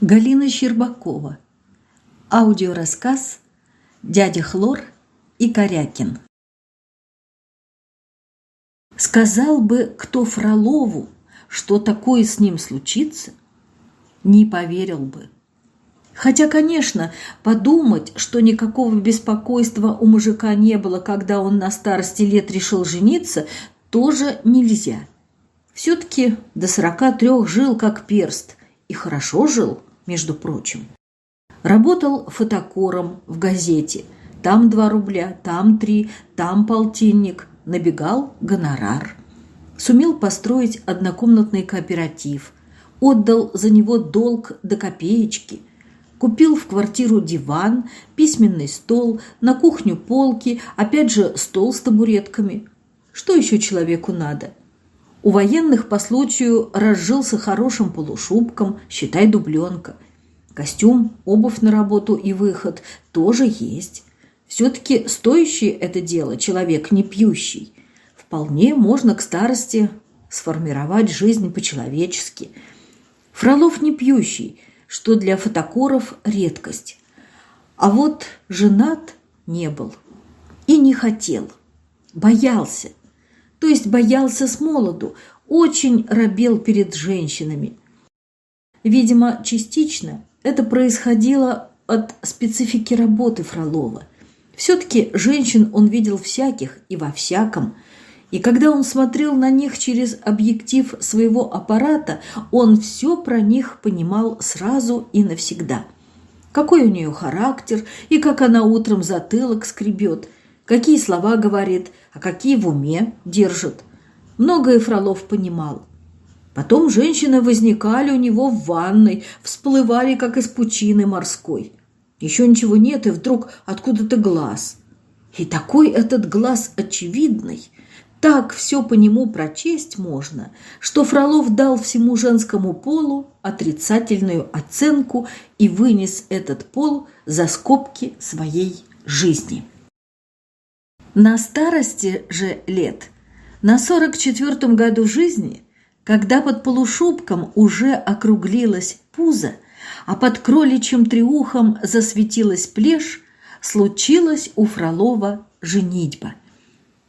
Галина Щербакова. Аудиорассказ «Дядя Хлор и Корякин». Сказал бы кто Фролову, что такое с ним случится, не поверил бы. Хотя, конечно, подумать, что никакого беспокойства у мужика не было, когда он на старости лет решил жениться, тоже нельзя. Все-таки до сорока трех жил как перст, и хорошо жил – между прочим. Работал фотокором в газете. Там два рубля, там три, там полтинник. Набегал гонорар. Сумел построить однокомнатный кооператив. Отдал за него долг до копеечки. Купил в квартиру диван, письменный стол, на кухню полки, опять же стол с табуретками. Что еще человеку надо? У военных по случаю разжился хорошим полушубком, считай дубленка. Костюм, обувь на работу и выход тоже есть. Все-таки стоящее это дело человек не пьющий. Вполне можно к старости сформировать жизнь по-человечески. Фролов не пьющий, что для фотокоров редкость. А вот женат не был и не хотел, боялся то есть боялся с молоду, очень робел перед женщинами. Видимо, частично это происходило от специфики работы Фролова. Все-таки женщин он видел всяких и во всяком. И когда он смотрел на них через объектив своего аппарата, он все про них понимал сразу и навсегда. Какой у нее характер и как она утром затылок скребет – какие слова говорит, а какие в уме держит. Многое Фролов понимал. Потом женщины возникали у него в ванной, всплывали, как из пучины морской. Еще ничего нет, и вдруг откуда-то глаз. И такой этот глаз очевидный, так все по нему прочесть можно, что Фролов дал всему женскому полу отрицательную оценку и вынес этот пол за скобки своей жизни. На старости же лет, на 44-м году жизни, когда под полушубком уже округлилась пузо, а под кроличьим триухом засветилась плешь, случилась у Фролова женитьба.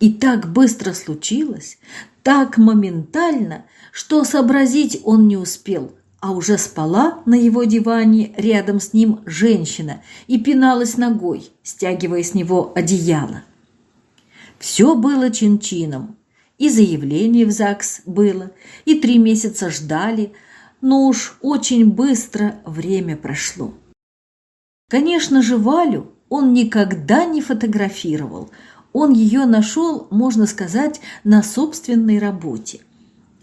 И так быстро случилось, так моментально, что сообразить он не успел, а уже спала на его диване рядом с ним женщина и пиналась ногой, стягивая с него одеяло. Все было чин-чином. И заявление в ЗАГС было, и три месяца ждали, но уж очень быстро время прошло. Конечно же, Валю он никогда не фотографировал. Он ее нашел, можно сказать, на собственной работе.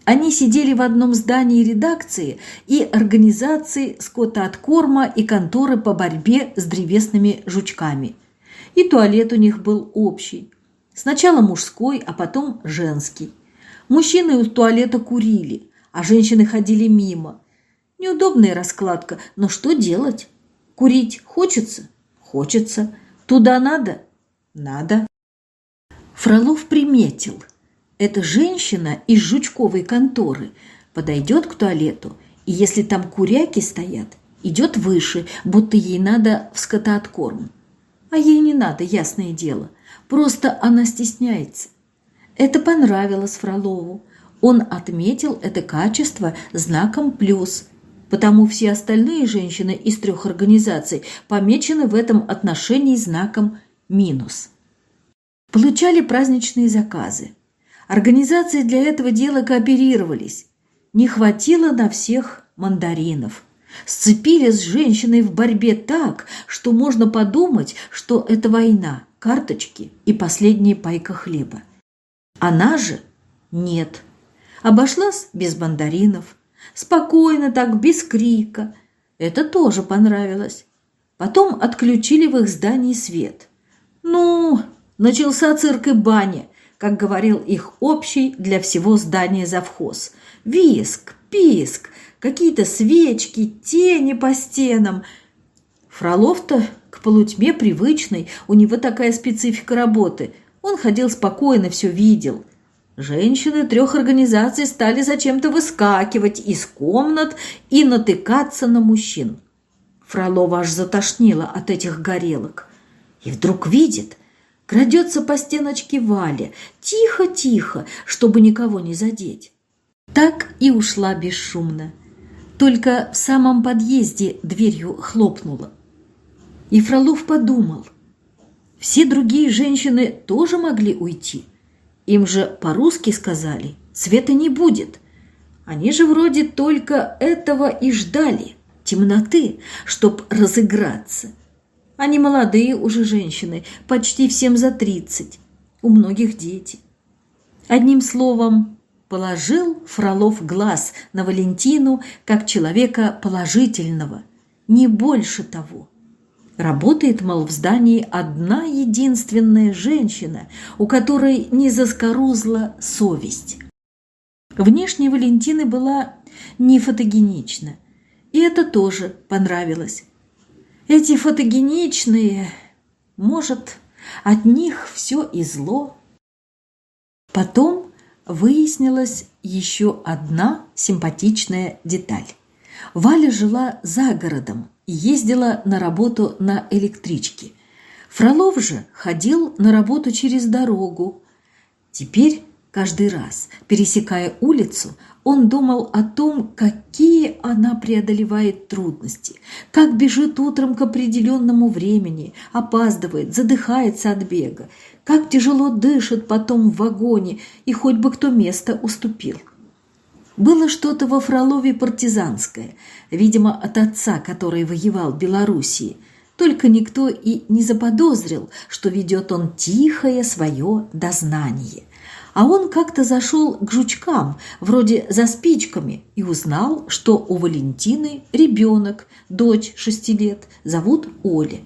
Они сидели в одном здании редакции и организации скотооткорма и конторы по борьбе с древесными жучками. И туалет у них был общий. Сначала мужской, а потом женский. Мужчины у туалета курили, а женщины ходили мимо. Неудобная раскладка, но что делать? Курить хочется? Хочется. Туда надо? Надо. Фролов приметил. Эта женщина из жучковой конторы подойдет к туалету, и если там куряки стоят, идет выше, будто ей надо в скотооткорм. А ей не надо, ясное дело. Просто она стесняется. Это понравилось Фролову. Он отметил это качество знаком «плюс», потому все остальные женщины из трех организаций помечены в этом отношении знаком «минус». Получали праздничные заказы. Организации для этого дела кооперировались. Не хватило на всех мандаринов. Сцепились с женщиной в борьбе так, что можно подумать, что это война карточки и последняя пайка хлеба. Она же нет. Обошлась без мандаринов. Спокойно так, без крика. Это тоже понравилось. Потом отключили в их здании свет. Ну, начался цирк и баня, как говорил их общий для всего здания завхоз. Виск, писк, какие-то свечки, тени по стенам. Фролов-то к полутьме привычной, у него такая специфика работы. Он ходил спокойно, все видел. женщины трех организаций стали зачем-то выскакивать из комнат и натыкаться на мужчин. Фролова аж затошнило от этих горелок. И вдруг видит, крадется по стеночке Валя, тихо-тихо, чтобы никого не задеть. Так и ушла бесшумно. Только в самом подъезде дверью хлопнула. И Фролов подумал, все другие женщины тоже могли уйти. Им же по-русски сказали, света не будет. Они же вроде только этого и ждали, темноты, чтоб разыграться. Они молодые уже женщины, почти всем за тридцать. У многих дети. Одним словом, положил Фролов глаз на Валентину как человека положительного, не больше того. Работает, мол, в здании одна единственная женщина, у которой не заскорузла совесть. Внешне Валентины была не фотогенична, и это тоже понравилось. Эти фотогеничные, может, от них все и зло. Потом выяснилась еще одна симпатичная деталь. Валя жила за городом ездила на работу на электричке. Фролов же ходил на работу через дорогу. Теперь каждый раз, пересекая улицу, он думал о том, какие она преодолевает трудности, как бежит утром к определенному времени, опаздывает, задыхается от бега, как тяжело дышит потом в вагоне, и хоть бы кто место уступил. Было что-то во Фролове партизанское, видимо, от отца, который воевал в Белоруссии. Только никто и не заподозрил, что ведет он тихое свое дознание – а он как-то зашел к жучкам, вроде за спичками, и узнал, что у Валентины ребенок, дочь шести лет, зовут Оля.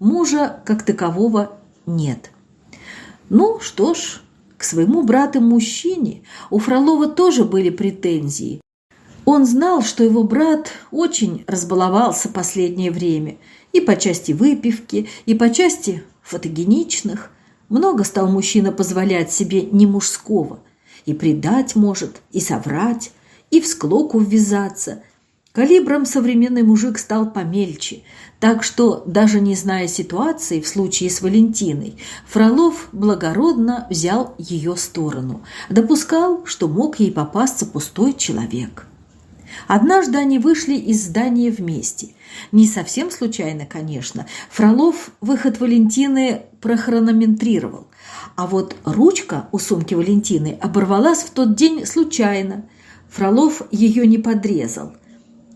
Мужа как такового нет. Ну что ж, к своему брату-мужчине у Фролова тоже были претензии. Он знал, что его брат очень разбаловался последнее время и по части выпивки, и по части фотогеничных, много стал мужчина позволять себе не мужского. И предать может, и соврать, и в склоку ввязаться. Калибром современный мужик стал помельче, так что, даже не зная ситуации в случае с Валентиной, Фролов благородно взял ее сторону, допускал, что мог ей попасться пустой человек. Однажды они вышли из здания вместе. Не совсем случайно, конечно. Фролов выход Валентины прохронометрировал. А вот ручка у сумки Валентины оборвалась в тот день случайно. Фролов ее не подрезал.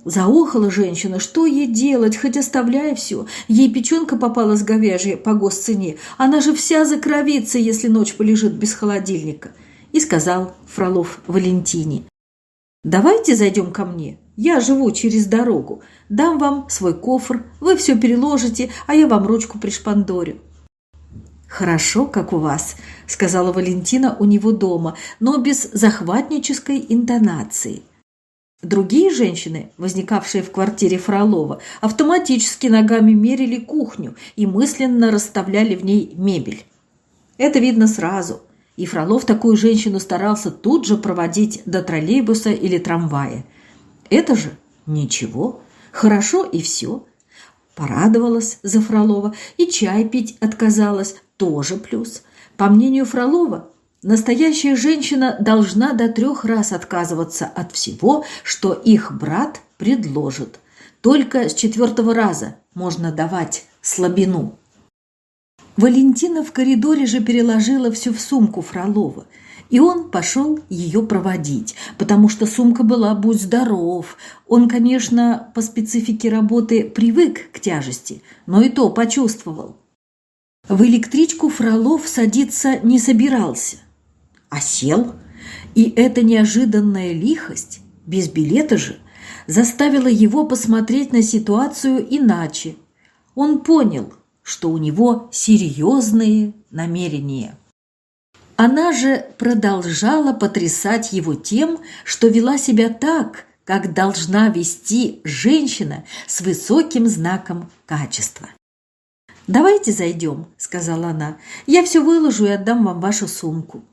Заохала женщина, что ей делать, хоть оставляя все. Ей печенка попала с говяжьей по госцене. Она же вся закровится, если ночь полежит без холодильника. И сказал Фролов Валентине. Давайте зайдем ко мне. Я живу через дорогу. Дам вам свой кофр, вы все переложите, а я вам ручку пришпандорю». «Хорошо, как у вас», — сказала Валентина у него дома, но без захватнической интонации. Другие женщины, возникавшие в квартире Фролова, автоматически ногами мерили кухню и мысленно расставляли в ней мебель. Это видно сразу – и Фролов такую женщину старался тут же проводить до троллейбуса или трамвая. Это же ничего, хорошо и все. Порадовалась за Фролова и чай пить отказалась, тоже плюс. По мнению Фролова, настоящая женщина должна до трех раз отказываться от всего, что их брат предложит. Только с четвертого раза можно давать слабину. Валентина в коридоре же переложила все в сумку Фролова, и он пошел ее проводить, потому что сумка была «Будь здоров». Он, конечно, по специфике работы привык к тяжести, но и то почувствовал. В электричку Фролов садиться не собирался, а сел, и эта неожиданная лихость, без билета же, заставила его посмотреть на ситуацию иначе. Он понял, что у него серьезные намерения. Она же продолжала потрясать его тем, что вела себя так, как должна вести женщина с высоким знаком качества. «Давайте зайдем», – сказала она. «Я все выложу и отдам вам вашу сумку».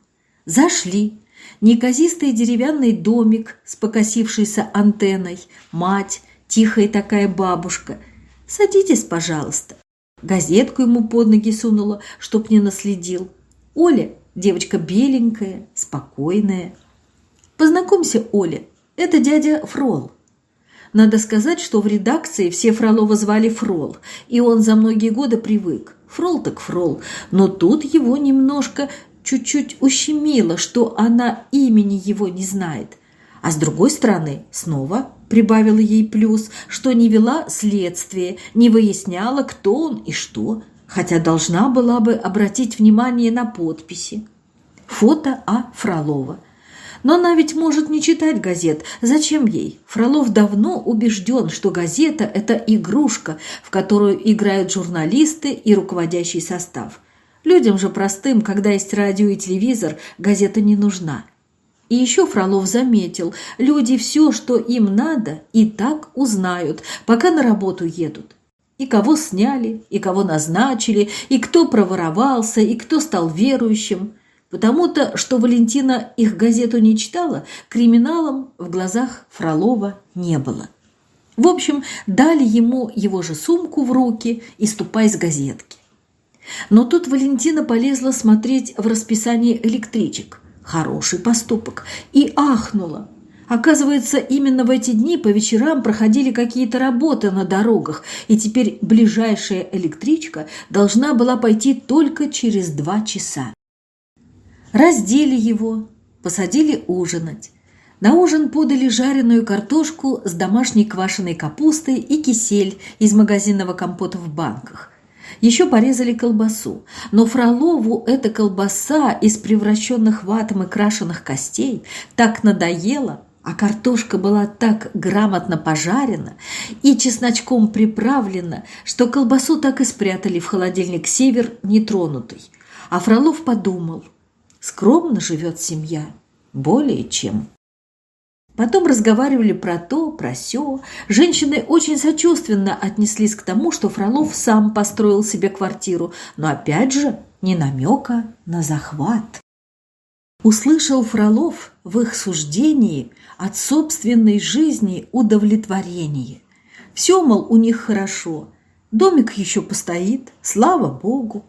Зашли. Неказистый деревянный домик с покосившейся антенной, мать, тихая такая бабушка. «Садитесь, пожалуйста». Газетку ему под ноги сунула, чтоб не наследил. Оля, девочка беленькая, спокойная. Познакомься, Оля, это дядя Фрол. Надо сказать, что в редакции все Фролова звали Фрол, и он за многие годы привык. Фрол так Фрол, но тут его немножко чуть-чуть ущемило, что она имени его не знает. А с другой стороны, снова прибавила ей плюс, что не вела следствие, не выясняла, кто он и что, хотя должна была бы обратить внимание на подписи. Фото А. Фролова. Но она ведь может не читать газет. Зачем ей? Фролов давно убежден, что газета – это игрушка, в которую играют журналисты и руководящий состав. Людям же простым, когда есть радио и телевизор, газета не нужна. И еще Фролов заметил, люди все, что им надо, и так узнают, пока на работу едут. И кого сняли, и кого назначили, и кто проворовался, и кто стал верующим. Потому-то, что Валентина их газету не читала, криминалом в глазах Фролова не было. В общем, дали ему его же сумку в руки и ступай с газетки. Но тут Валентина полезла смотреть в расписание электричек. Хороший поступок. И ахнула. Оказывается, именно в эти дни по вечерам проходили какие-то работы на дорогах, и теперь ближайшая электричка должна была пойти только через два часа. Раздели его, посадили ужинать. На ужин подали жареную картошку с домашней квашеной капустой и кисель из магазинного компота в банках. Еще порезали колбасу, но Фролову эта колбаса из превращенных ватом и крашеных костей так надоела, а картошка была так грамотно пожарена и чесночком приправлена, что колбасу так и спрятали в холодильник «Север» нетронутой. А Фролов подумал, скромно живет семья, более чем. Потом разговаривали про то, про сё. Женщины очень сочувственно отнеслись к тому, что Фролов сам построил себе квартиру, но опять же не намека на захват. Услышал Фролов в их суждении от собственной жизни удовлетворение. Все, мол, у них хорошо. Домик еще постоит, слава богу.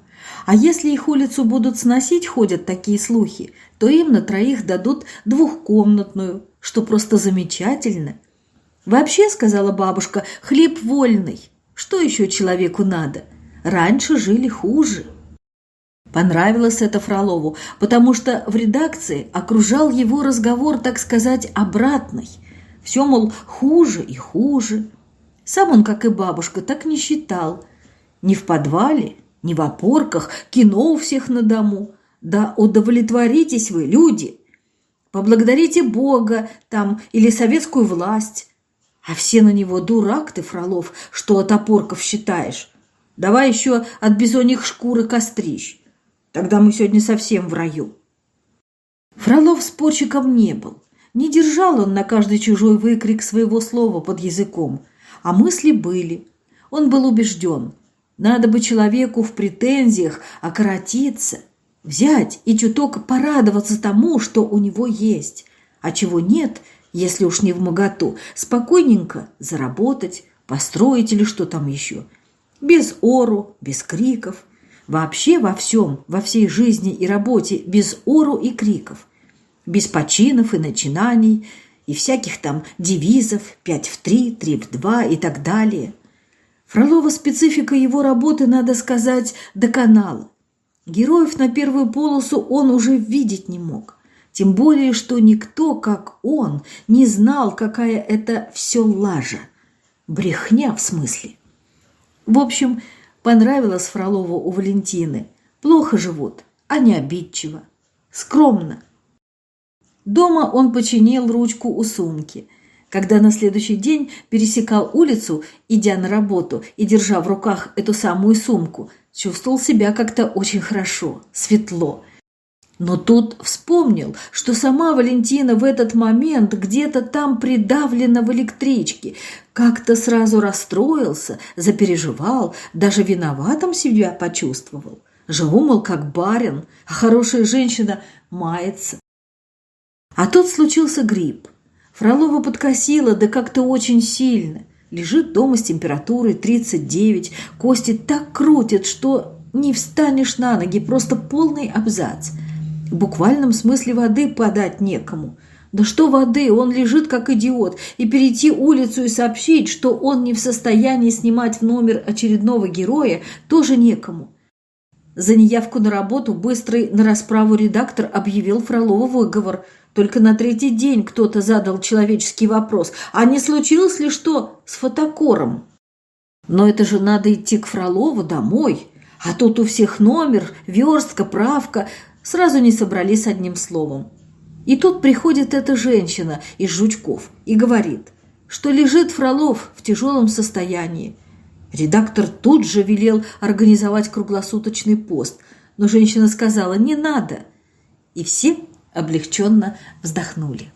А если их улицу будут сносить, ходят такие слухи, то им на троих дадут двухкомнатную, что просто замечательно. Вообще, сказала бабушка, хлеб вольный. Что еще человеку надо? Раньше жили хуже. Понравилось это Фролову, потому что в редакции окружал его разговор, так сказать, обратный. Все, мол, хуже и хуже. Сам он, как и бабушка, так не считал. Ни в подвале, ни в опорках, кино у всех на дому. Да удовлетворитесь вы, люди! Поблагодарите Бога там или советскую власть. А все на него дурак ты, Фролов, что от опорков считаешь. Давай еще от бизоньих шкуры кострищ. Тогда мы сегодня совсем в раю. Фролов спорщиком не был. Не держал он на каждый чужой выкрик своего слова под языком. А мысли были. Он был убежден. Надо бы человеку в претензиях окоротиться – взять и чуток порадоваться тому, что у него есть, а чего нет, если уж не в моготу, спокойненько заработать, построить или что там еще. Без ору, без криков. Вообще во всем, во всей жизни и работе без ору и криков. Без починов и начинаний, и всяких там девизов «пять в три», «три в два» и так далее. Фролова специфика его работы, надо сказать, доконала. Героев на первую полосу он уже видеть не мог. Тем более, что никто, как он, не знал, какая это все лажа. Брехня в смысле. В общем, понравилось Фролову у Валентины. Плохо живут, а не обидчиво. Скромно. Дома он починил ручку у сумки. Когда на следующий день пересекал улицу, идя на работу и держа в руках эту самую сумку – Чувствовал себя как-то очень хорошо, светло. Но тут вспомнил, что сама Валентина в этот момент где-то там придавлена в электричке. Как-то сразу расстроился, запереживал, даже виноватым себя почувствовал. Живу, мол, как барин, а хорошая женщина мается. А тут случился грипп. Фролова подкосила, да как-то очень сильно. Лежит дома с температурой 39, кости так крутят, что не встанешь на ноги, просто полный абзац. В буквальном смысле воды подать некому. Да что воды, он лежит как идиот, и перейти улицу и сообщить, что он не в состоянии снимать в номер очередного героя, тоже некому. За неявку на работу быстрый на расправу редактор объявил Фролову выговор. Только на третий день кто-то задал человеческий вопрос, а не случилось ли что с фотокором? Но это же надо идти к Фролову домой, а тут у всех номер, верстка, правка, сразу не собрались одним словом. И тут приходит эта женщина из Жучков и говорит, что лежит Фролов в тяжелом состоянии. Редактор тут же велел организовать круглосуточный пост, но женщина сказала «не надо», и все облегченно вздохнули.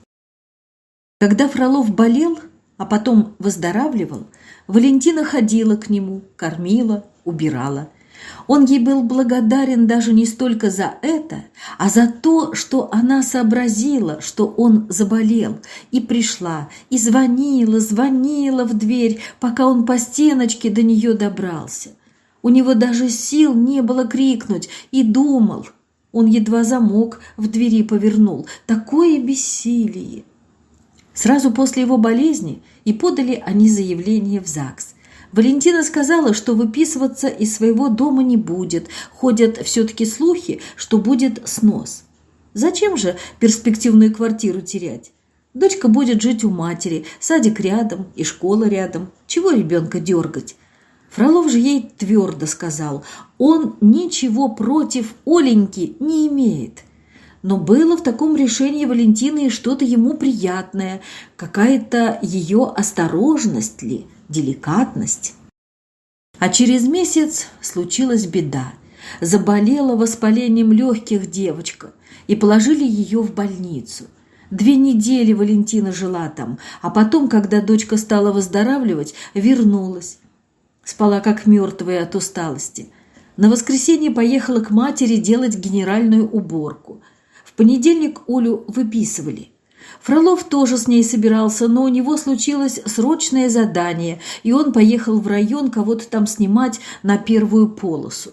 Когда Фролов болел, а потом выздоравливал, Валентина ходила к нему, кормила, убирала – он ей был благодарен даже не столько за это, а за то, что она сообразила, что он заболел, и пришла, и звонила, звонила в дверь, пока он по стеночке до нее добрался. У него даже сил не было крикнуть, и думал. Он едва замок в двери повернул. Такое бессилие! Сразу после его болезни и подали они заявление в ЗАГС – Валентина сказала, что выписываться из своего дома не будет. Ходят все-таки слухи, что будет снос. Зачем же перспективную квартиру терять? Дочка будет жить у матери, садик рядом и школа рядом. Чего ребенка дергать? Фролов же ей твердо сказал, он ничего против Оленьки не имеет. Но было в таком решении Валентины что-то ему приятное, какая-то ее осторожность ли – деликатность. А через месяц случилась беда. Заболела воспалением легких девочка и положили ее в больницу. Две недели Валентина жила там, а потом, когда дочка стала выздоравливать, вернулась. Спала как мертвая от усталости. На воскресенье поехала к матери делать генеральную уборку. В понедельник Олю выписывали – Фролов тоже с ней собирался, но у него случилось срочное задание, и он поехал в район кого-то там снимать на первую полосу.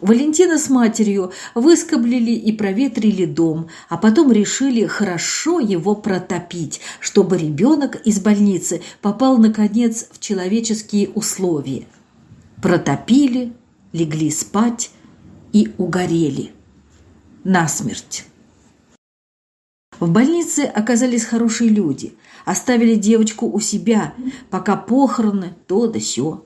Валентина с матерью выскоблили и проветрили дом, а потом решили хорошо его протопить, чтобы ребенок из больницы попал, наконец, в человеческие условия. Протопили, легли спать и угорели. Насмерть. В больнице оказались хорошие люди, оставили девочку у себя, пока похороны, то да сё.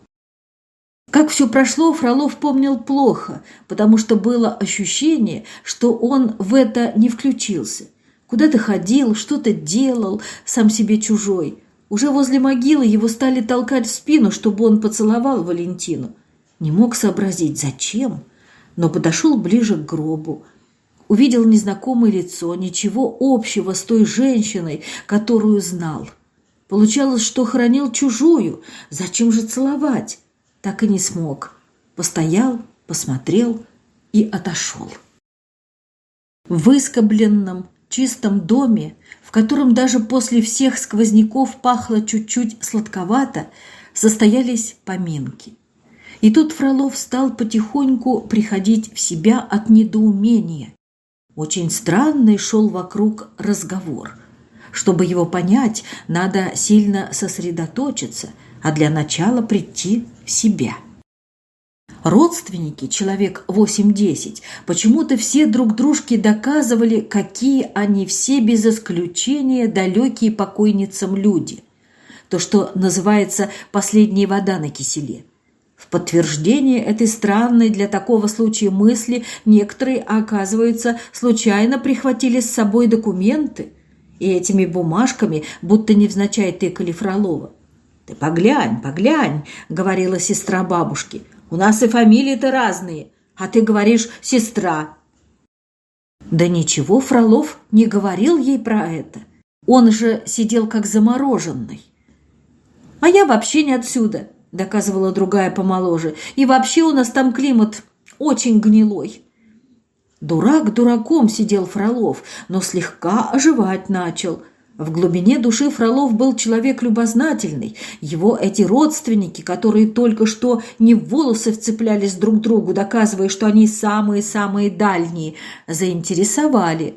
Как все прошло, Фролов помнил плохо, потому что было ощущение, что он в это не включился. Куда-то ходил, что-то делал, сам себе чужой. Уже возле могилы его стали толкать в спину, чтобы он поцеловал Валентину. Не мог сообразить, зачем, но подошел ближе к гробу увидел незнакомое лицо, ничего общего с той женщиной, которую знал. Получалось, что хранил чужую, зачем же целовать? Так и не смог. Постоял, посмотрел и отошел. В выскобленном, чистом доме, в котором даже после всех сквозняков пахло чуть-чуть сладковато, состоялись поминки. И тут Фролов стал потихоньку приходить в себя от недоумения. Очень странный шел вокруг разговор. Чтобы его понять, надо сильно сосредоточиться, а для начала прийти в себя. Родственники, человек 8-10, почему-то все друг дружке доказывали, какие они все без исключения далекие покойницам люди. То, что называется «последняя вода на киселе». Подтверждение этой странной для такого случая мысли некоторые, оказывается, случайно прихватили с собой документы и этими бумажками будто невзначай тыкали Фролова. «Ты поглянь, поглянь», — говорила сестра бабушки, — «у нас и фамилии-то разные, а ты говоришь «сестра». Да ничего Фролов не говорил ей про это. Он же сидел как замороженный. «А я вообще не отсюда», доказывала другая помоложе. «И вообще у нас там климат очень гнилой». Дурак дураком сидел Фролов, но слегка оживать начал. В глубине души Фролов был человек любознательный. Его эти родственники, которые только что не в волосы вцеплялись друг другу, доказывая, что они самые-самые дальние, заинтересовали.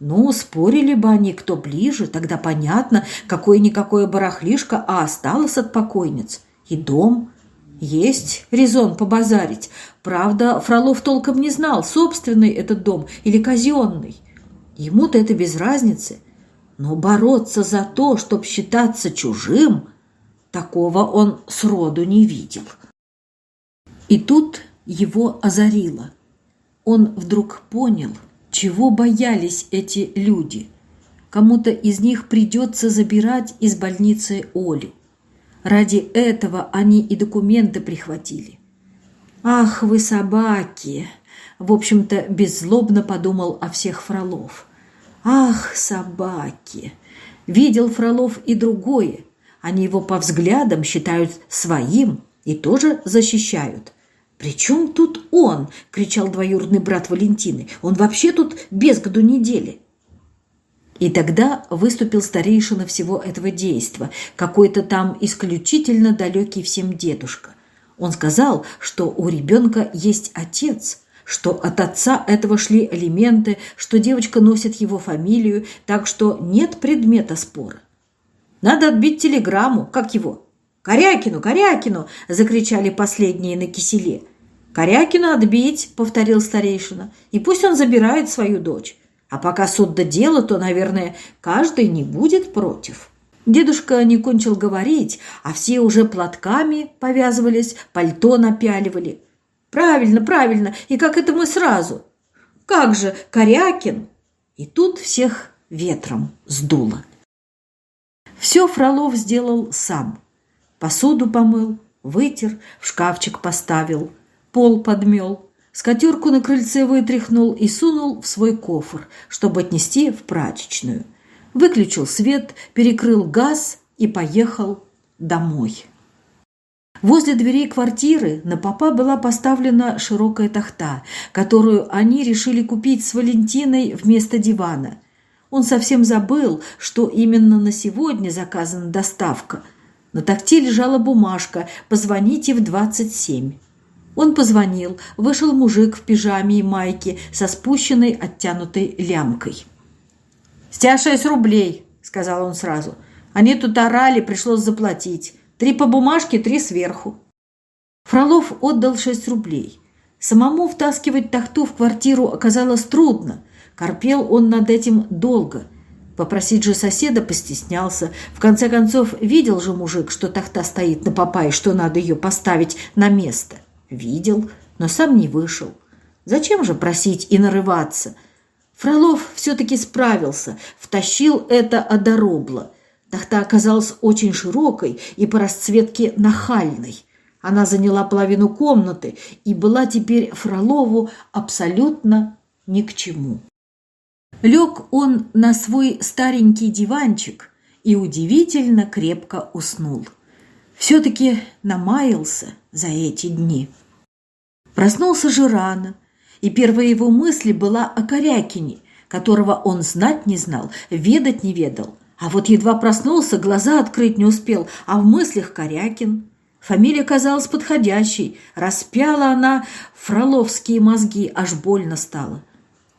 Ну, спорили бы они, кто ближе, тогда понятно, какое-никакое барахлишко, а осталось от покойниц. И дом. Есть резон побазарить. Правда, Фролов толком не знал, собственный этот дом или казенный. Ему-то это без разницы – но бороться за то, чтобы считаться чужим, такого он сроду не видел. И тут его озарило. Он вдруг понял, чего боялись эти люди. Кому-то из них придется забирать из больницы Олю. Ради этого они и документы прихватили. «Ах вы собаки!» В общем-то, беззлобно подумал о всех Фролов – Ах, собаки! Видел Фролов и другое. Они его по взглядам считают своим и тоже защищают. «Причем тут он?» – кричал двоюродный брат Валентины. «Он вообще тут без году недели». И тогда выступил старейшина всего этого действа, какой-то там исключительно далекий всем дедушка. Он сказал, что у ребенка есть отец – что от отца этого шли элементы, что девочка носит его фамилию, так что нет предмета спора. Надо отбить телеграмму, как его? «Корякину, Корякину!» – закричали последние на киселе. «Корякину отбить!» – повторил старейшина. «И пусть он забирает свою дочь. А пока суд до дела, то, наверное, каждый не будет против». Дедушка не кончил говорить, а все уже платками повязывались, пальто напяливали – Правильно, правильно. И как это мы сразу? Как же, Корякин? И тут всех ветром сдуло. Все Фролов сделал сам. Посуду помыл, вытер, в шкафчик поставил, пол подмел, скатерку на крыльце вытряхнул и сунул в свой кофр, чтобы отнести в прачечную. Выключил свет, перекрыл газ и поехал домой. Возле дверей квартиры на папа была поставлена широкая тахта, которую они решили купить с Валентиной вместо дивана. Он совсем забыл, что именно на сегодня заказана доставка. На тахте лежала бумажка «Позвоните в 27». Он позвонил, вышел мужик в пижаме и майке со спущенной оттянутой лямкой. «С тебя шесть рублей», — сказал он сразу. «Они тут орали, пришлось заплатить». Три по бумажке, три сверху. Фролов отдал шесть рублей. Самому втаскивать тахту в квартиру оказалось трудно. Корпел он над этим долго. Попросить же соседа постеснялся. В конце концов, видел же мужик, что тахта стоит на попа и что надо ее поставить на место. Видел, но сам не вышел. Зачем же просить и нарываться? Фролов все-таки справился, втащил это одоробло – Тахта оказалась очень широкой и по расцветке нахальной. Она заняла половину комнаты и была теперь Фролову абсолютно ни к чему. Лег он на свой старенький диванчик и удивительно крепко уснул. Все-таки намаялся за эти дни. Проснулся же рано, и первая его мысль была о Корякине, которого он знать не знал, ведать не ведал, а вот едва проснулся, глаза открыть не успел, а в мыслях Корякин. Фамилия казалась подходящей, распяла она фроловские мозги, аж больно стало.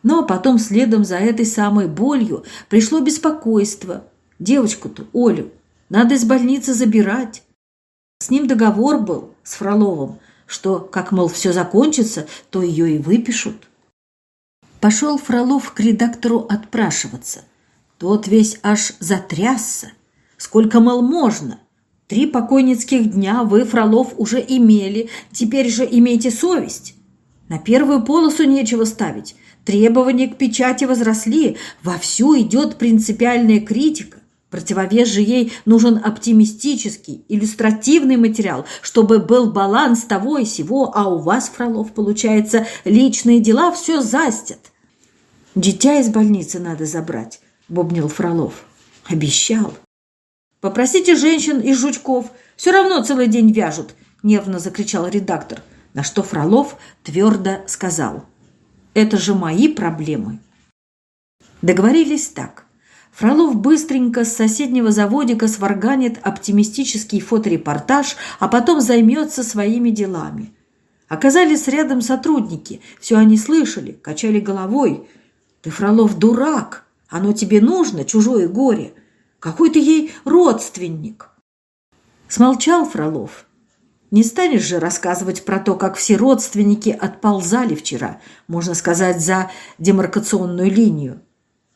Но потом следом за этой самой болью пришло беспокойство. Девочку-то, Олю, надо из больницы забирать. С ним договор был, с Фроловым, что, как, мол, все закончится, то ее и выпишут. Пошел Фролов к редактору отпрашиваться. Тот весь аж затрясся. Сколько, мол, можно? Три покойницких дня вы, Фролов, уже имели, теперь же имейте совесть. На первую полосу нечего ставить. Требования к печати возросли, вовсю идет принципиальная критика. Противовес же ей нужен оптимистический, иллюстративный материал, чтобы был баланс того и сего, а у вас, Фролов, получается, личные дела все застят. Дитя из больницы надо забрать бубнил Фролов. Обещал. Попросите женщин из жучков, все равно целый день вяжут, нервно закричал редактор, на что Фролов твердо сказал. Это же мои проблемы. Договорились так. Фролов быстренько с соседнего заводика сварганит оптимистический фоторепортаж, а потом займется своими делами. Оказались рядом сотрудники. Все они слышали, качали головой. «Ты, Фролов, дурак! Оно тебе нужно, чужое горе! Какой ты ей родственник!» Смолчал Фролов. Не станешь же рассказывать про то, как все родственники отползали вчера, можно сказать, за демаркационную линию.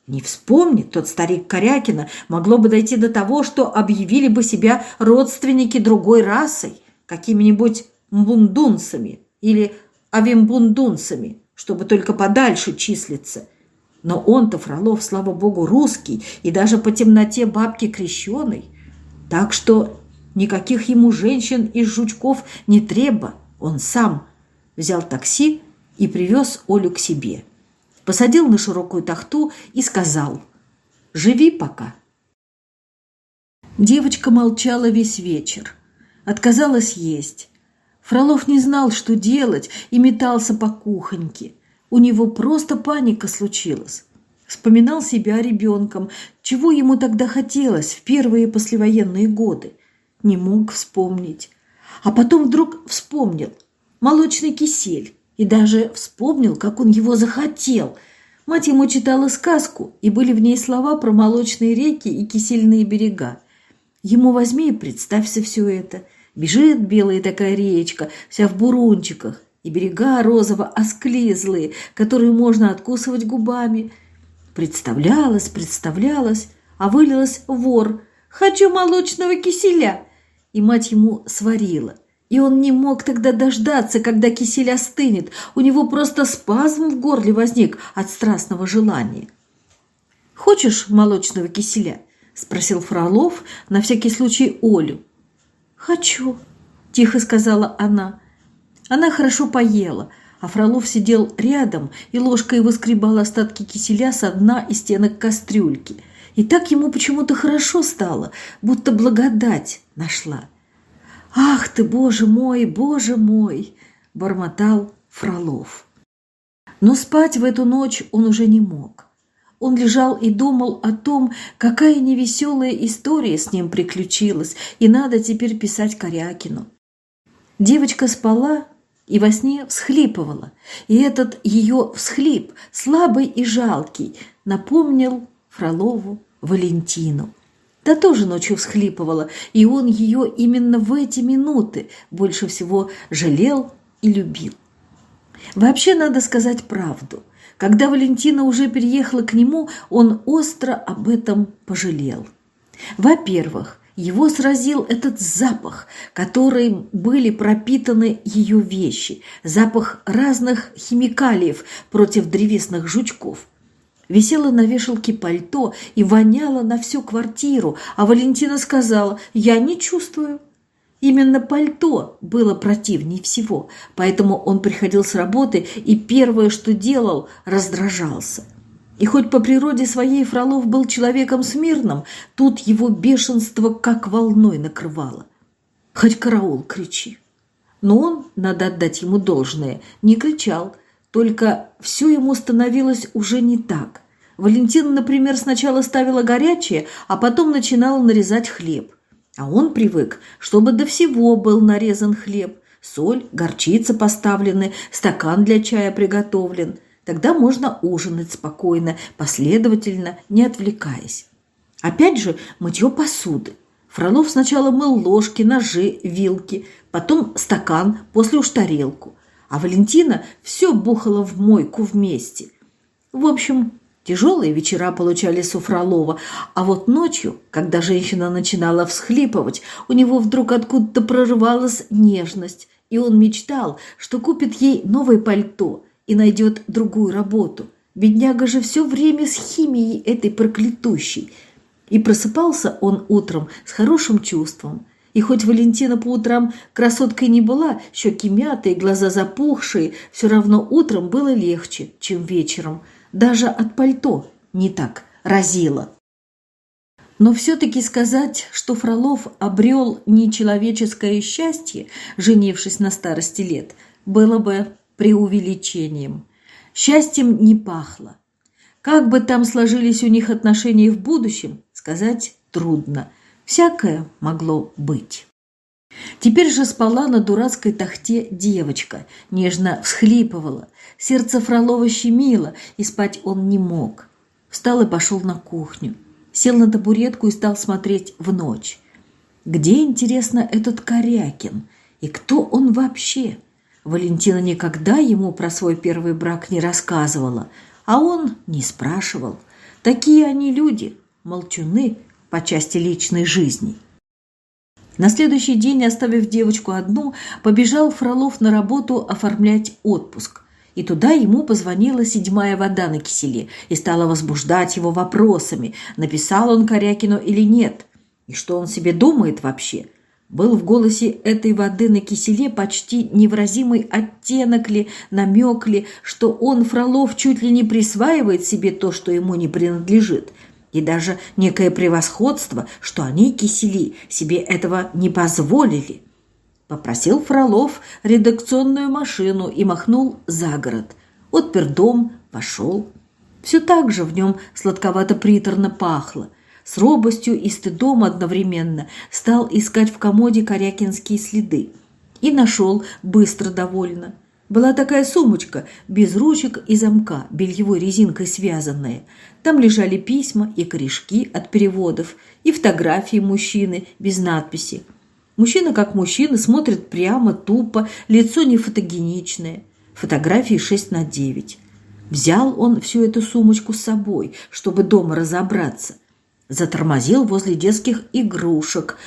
Не вспомнит тот старик Корякина, могло бы дойти до того, что объявили бы себя родственники другой расой, какими-нибудь мбундунцами или авимбундунцами, чтобы только подальше числиться. Но он-то, Фролов, слава богу, русский и даже по темноте бабки крещеный. Так что никаких ему женщин из жучков не треба. Он сам взял такси и привез Олю к себе посадил на широкую тахту и сказал «Живи пока». Девочка молчала весь вечер, отказалась есть. Фролов не знал, что делать, и метался по кухоньке. У него просто паника случилась. Вспоминал себя ребенком, чего ему тогда хотелось в первые послевоенные годы. Не мог вспомнить. А потом вдруг вспомнил. Молочный кисель и даже вспомнил, как он его захотел. Мать ему читала сказку, и были в ней слова про молочные реки и кисельные берега. Ему возьми и представься все это. Бежит белая такая речка, вся в бурунчиках, и берега розово-осклизлые, которые можно откусывать губами. Представлялась, представлялась, а вылилась вор. «Хочу молочного киселя!» И мать ему сварила – и он не мог тогда дождаться, когда кисель остынет. У него просто спазм в горле возник от страстного желания. «Хочешь молочного киселя?» – спросил Фролов на всякий случай Олю. «Хочу», – тихо сказала она. Она хорошо поела, а Фролов сидел рядом и ложкой выскребал остатки киселя со дна и стенок кастрюльки. И так ему почему-то хорошо стало, будто благодать нашла. «Ах ты, боже мой, боже мой!» – бормотал Фролов. Но спать в эту ночь он уже не мог. Он лежал и думал о том, какая невеселая история с ним приключилась, и надо теперь писать Корякину. Девочка спала и во сне всхлипывала, и этот ее всхлип, слабый и жалкий, напомнил Фролову Валентину. Та тоже ночью всхлипывала, и он ее именно в эти минуты больше всего жалел и любил. Вообще надо сказать правду. Когда Валентина уже переехала к нему, он остро об этом пожалел. Во-первых, его сразил этот запах, которым были пропитаны ее вещи, запах разных химикалиев против древесных жучков – Висело на вешалке пальто и воняло на всю квартиру, а Валентина сказала «Я не чувствую». Именно пальто было противнее всего, поэтому он приходил с работы и первое, что делал, раздражался. И хоть по природе своей Фролов был человеком смирным, тут его бешенство как волной накрывало. Хоть караул кричи. Но он, надо отдать ему должное, не кричал – только все ему становилось уже не так. Валентина, например, сначала ставила горячее, а потом начинала нарезать хлеб. А он привык, чтобы до всего был нарезан хлеб. Соль, горчица поставлены, стакан для чая приготовлен. Тогда можно ужинать спокойно, последовательно, не отвлекаясь. Опять же, мытье посуды. Фролов сначала мыл ложки, ножи, вилки, потом стакан, после уж тарелку а Валентина все бухала в мойку вместе. В общем, тяжелые вечера получались у а вот ночью, когда женщина начинала всхлипывать, у него вдруг откуда-то прорывалась нежность, и он мечтал, что купит ей новое пальто и найдет другую работу. Бедняга же все время с химией этой проклятущей. И просыпался он утром с хорошим чувством – и хоть Валентина по утрам красоткой не была, щеки мятые, глаза запухшие, все равно утром было легче, чем вечером. Даже от пальто не так разило. Но все-таки сказать, что Фролов обрел нечеловеческое счастье, женившись на старости лет, было бы преувеличением. Счастьем не пахло. Как бы там сложились у них отношения в будущем, сказать трудно. Всякое могло быть. Теперь же спала на дурацкой тахте девочка, нежно всхлипывала. Сердце Фролова щемило, и спать он не мог. Встал и пошел на кухню. Сел на табуретку и стал смотреть в ночь. Где, интересно, этот Корякин? И кто он вообще? Валентина никогда ему про свой первый брак не рассказывала, а он не спрашивал. Такие они люди, молчуны по части личной жизни. На следующий день, оставив девочку одну, побежал Фролов на работу оформлять отпуск. И туда ему позвонила седьмая вода на киселе и стала возбуждать его вопросами, написал он Корякину или нет, и что он себе думает вообще. Был в голосе этой воды на киселе почти невразимый оттенок ли, намек ли, что он, Фролов, чуть ли не присваивает себе то, что ему не принадлежит – и даже некое превосходство, что они, кисели, себе этого не позволили. Попросил Фролов редакционную машину и махнул за город. Отпер дом, пошел. Все так же в нем сладковато-приторно пахло. С робостью и стыдом одновременно стал искать в комоде корякинские следы. И нашел быстро довольно – была такая сумочка, без ручек и замка, бельевой резинкой связанная. Там лежали письма и корешки от переводов, и фотографии мужчины без надписи. Мужчина как мужчина смотрит прямо, тупо, лицо не фотогеничное. Фотографии 6 на 9. Взял он всю эту сумочку с собой, чтобы дома разобраться. Затормозил возле детских игрушек.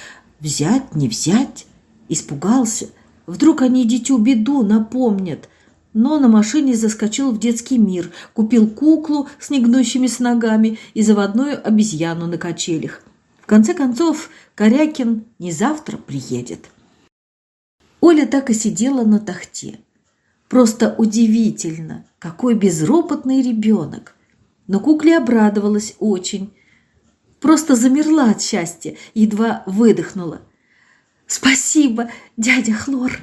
Взять, не взять? Испугался – Вдруг они дитю беду напомнят. Но на машине заскочил в детский мир, купил куклу с негнущимися ногами и заводную обезьяну на качелях. В конце концов, Корякин не завтра приедет. Оля так и сидела на тахте. Просто удивительно, какой безропотный ребенок. Но кукле обрадовалась очень. Просто замерла от счастья, едва выдохнула. «Спасибо, дядя Хлор!»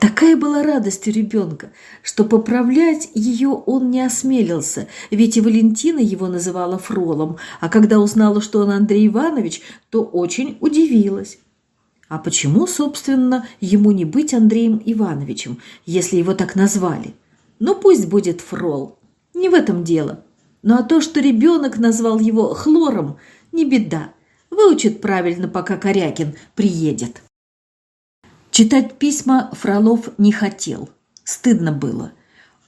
Такая была радость у ребенка, что поправлять ее он не осмелился, ведь и Валентина его называла Фролом, а когда узнала, что он Андрей Иванович, то очень удивилась. А почему, собственно, ему не быть Андреем Ивановичем, если его так назвали? Ну, пусть будет Фрол. Не в этом дело. Ну а то, что ребенок назвал его Хлором, не беда. Выучит правильно, пока Корякин приедет. Читать письма Фролов не хотел. Стыдно было.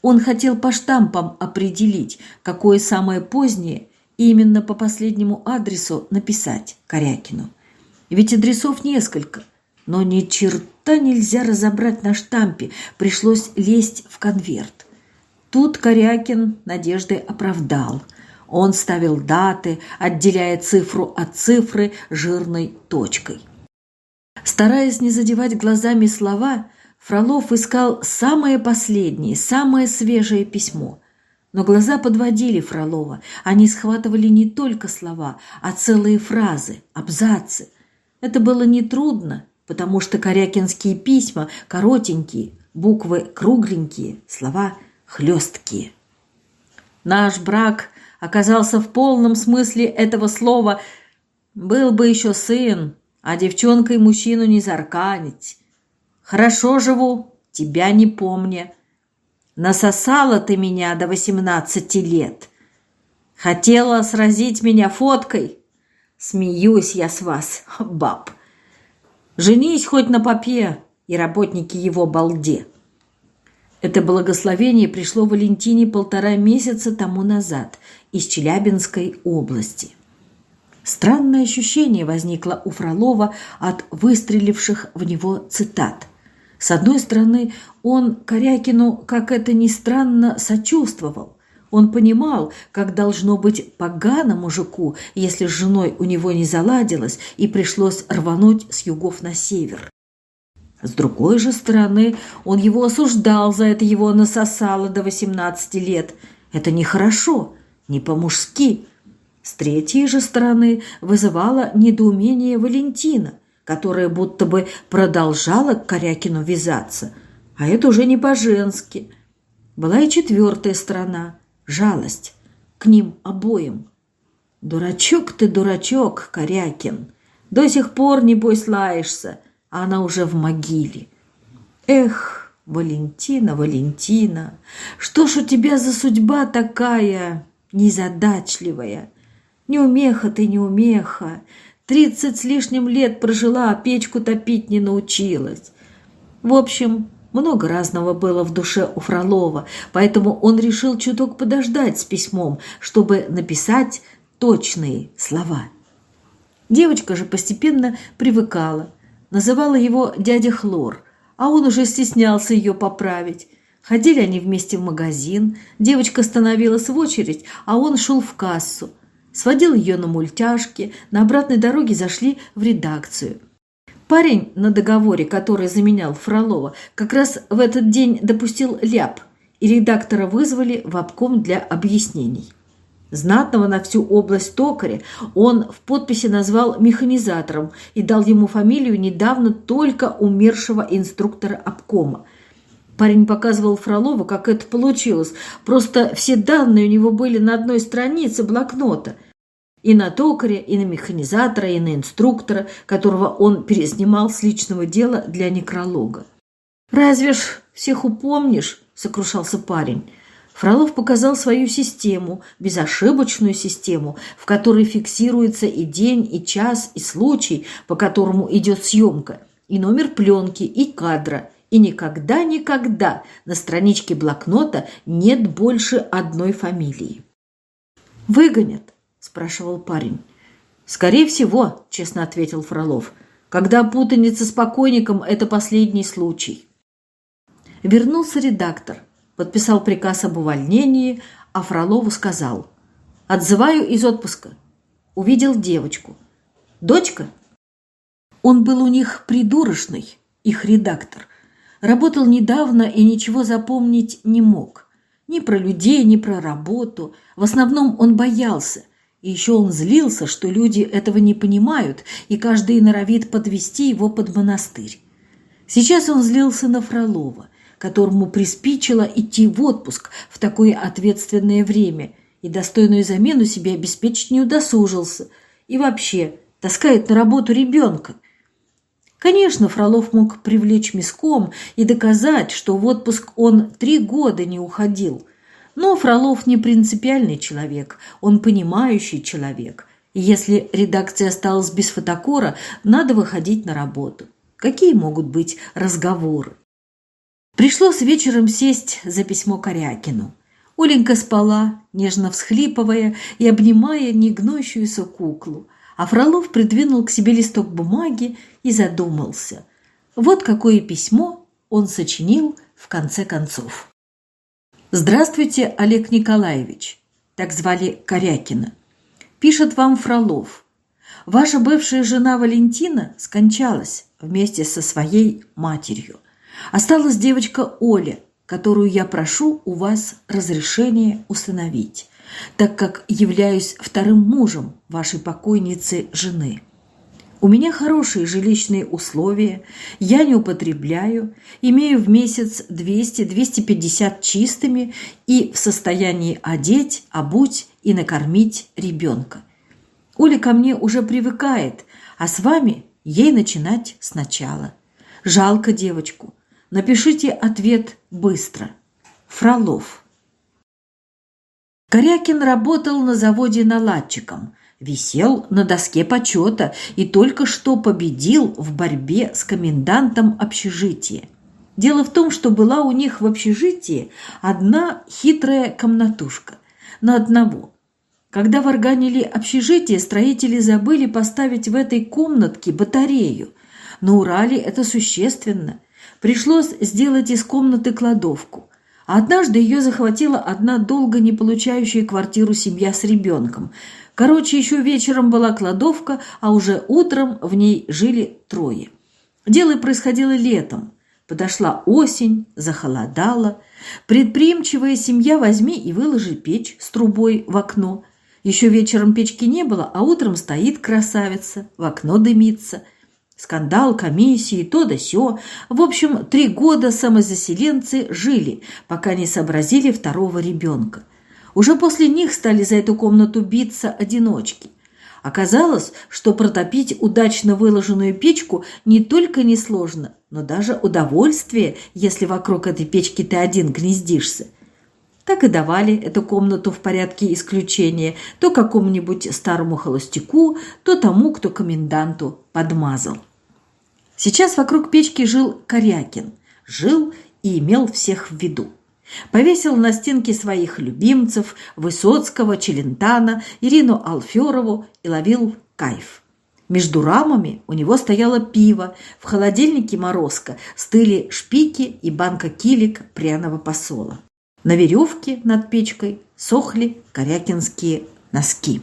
Он хотел по штампам определить, какое самое позднее, и именно по последнему адресу написать Корякину. Ведь адресов несколько, но ни черта нельзя разобрать на штампе, пришлось лезть в конверт. Тут Корякин надежды оправдал – он ставил даты, отделяя цифру от цифры жирной точкой. Стараясь не задевать глазами слова, Фролов искал самое последнее, самое свежее письмо. Но глаза подводили Фролова. Они схватывали не только слова, а целые фразы, абзацы. Это было нетрудно, потому что корякинские письма коротенькие, буквы кругленькие, слова хлесткие. Наш брак оказался в полном смысле этого слова. Был бы еще сын, а девчонкой мужчину не зарканить. Хорошо живу, тебя не помня. Насосала ты меня до восемнадцати лет. Хотела сразить меня фоткой. Смеюсь я с вас, баб. Женись хоть на попе и работники его балде. Это благословение пришло Валентине полтора месяца тому назад из Челябинской области. Странное ощущение возникло у Фролова от выстреливших в него цитат. С одной стороны, он Корякину, как это ни странно, сочувствовал. Он понимал, как должно быть погано мужику, если с женой у него не заладилось и пришлось рвануть с югов на север. С другой же стороны, он его осуждал за это его насосало до 18 лет. Это нехорошо, не по-мужски. С третьей же стороны вызывало недоумение Валентина, которая будто бы продолжала к Корякину вязаться, а это уже не по-женски. Была и четвертая сторона – жалость к ним обоим. Дурачок ты, дурачок, Корякин. До сих пор, небось, лаешься, а она уже в могиле. Эх, Валентина, Валентина, что ж у тебя за судьба такая незадачливая? Неумеха ты, неумеха. Тридцать с лишним лет прожила, а печку топить не научилась. В общем, много разного было в душе у Фролова, поэтому он решил чуток подождать с письмом, чтобы написать точные слова. Девочка же постепенно привыкала, называла его дядя Хлор, а он уже стеснялся ее поправить. Ходили они вместе в магазин, девочка становилась в очередь, а он шел в кассу. Сводил ее на мультяшки, на обратной дороге зашли в редакцию. Парень на договоре, который заменял Фролова, как раз в этот день допустил ляп, и редактора вызвали в обком для объяснений. Знатного на всю область токаря он в подписи назвал механизатором и дал ему фамилию недавно только умершего инструктора обкома. Парень показывал Фролову, как это получилось. Просто все данные у него были на одной странице блокнота – и на токаря, и на механизатора, и на инструктора, которого он переснимал с личного дела для некролога. «Разве ж всех упомнишь?» – сокрушался парень. Фролов показал свою систему, безошибочную систему, в которой фиксируется и день, и час, и случай, по которому идет съемка, и номер пленки, и кадра. И никогда-никогда на страничке блокнота нет больше одной фамилии. Выгонят, спрашивал парень. «Скорее всего», – честно ответил Фролов. «Когда путаница с покойником – это последний случай». Вернулся редактор, подписал приказ об увольнении, а Фролову сказал «Отзываю из отпуска». Увидел девочку. «Дочка?» Он был у них придурочный, их редактор. Работал недавно и ничего запомнить не мог. Ни про людей, ни про работу. В основном он боялся – и еще он злился, что люди этого не понимают, и каждый норовит подвести его под монастырь. Сейчас он злился на Фролова, которому приспичило идти в отпуск в такое ответственное время и достойную замену себе обеспечить не удосужился. И вообще, таскает на работу ребенка. Конечно, Фролов мог привлечь миском и доказать, что в отпуск он три года не уходил – но Фролов не принципиальный человек, он понимающий человек. И если редакция осталась без фотокора, надо выходить на работу. Какие могут быть разговоры? Пришлось вечером сесть за письмо Корякину. Оленька спала, нежно всхлипывая и обнимая негнущуюся куклу, а Фролов придвинул к себе листок бумаги и задумался. Вот какое письмо он сочинил в конце концов. Здравствуйте, Олег Николаевич. Так звали Корякина. Пишет вам Фролов. Ваша бывшая жена Валентина скончалась вместе со своей матерью. Осталась девочка Оля, которую я прошу у вас разрешения усыновить, так как являюсь вторым мужем вашей покойницы жены. У меня хорошие жилищные условия, я не употребляю, имею в месяц 200-250 чистыми и в состоянии одеть, обуть и накормить ребенка. Оля ко мне уже привыкает, а с вами ей начинать сначала. Жалко девочку. Напишите ответ быстро. Фролов. Корякин работал на заводе наладчиком – висел на доске почета и только что победил в борьбе с комендантом общежития. Дело в том, что была у них в общежитии одна хитрая комнатушка на одного. Когда варганили общежитие, строители забыли поставить в этой комнатке батарею. На Урале это существенно. Пришлось сделать из комнаты кладовку. Однажды ее захватила одна долго не получающая квартиру семья с ребенком – Короче, еще вечером была кладовка, а уже утром в ней жили трое. Дело происходило летом. Подошла осень, захолодало. Предприимчивая семья возьми и выложи печь с трубой в окно. Еще вечером печки не было, а утром стоит красавица, в окно дымится. Скандал, комиссии, то да сё. В общем, три года самозаселенцы жили, пока не сообразили второго ребенка. Уже после них стали за эту комнату биться одиночки. Оказалось, что протопить удачно выложенную печку не только несложно, но даже удовольствие, если вокруг этой печки ты один гнездишься. Так и давали эту комнату в порядке исключения то какому-нибудь старому холостяку, то тому, кто коменданту подмазал. Сейчас вокруг печки жил Корякин. Жил и имел всех в виду. Повесил на стенке своих любимцев Высоцкого, Челентана, Ирину Алферову и ловил кайф. Между рамами у него стояло пиво, в холодильнике морозка стыли шпики и банка килик пряного посола. На веревке над печкой сохли корякинские носки.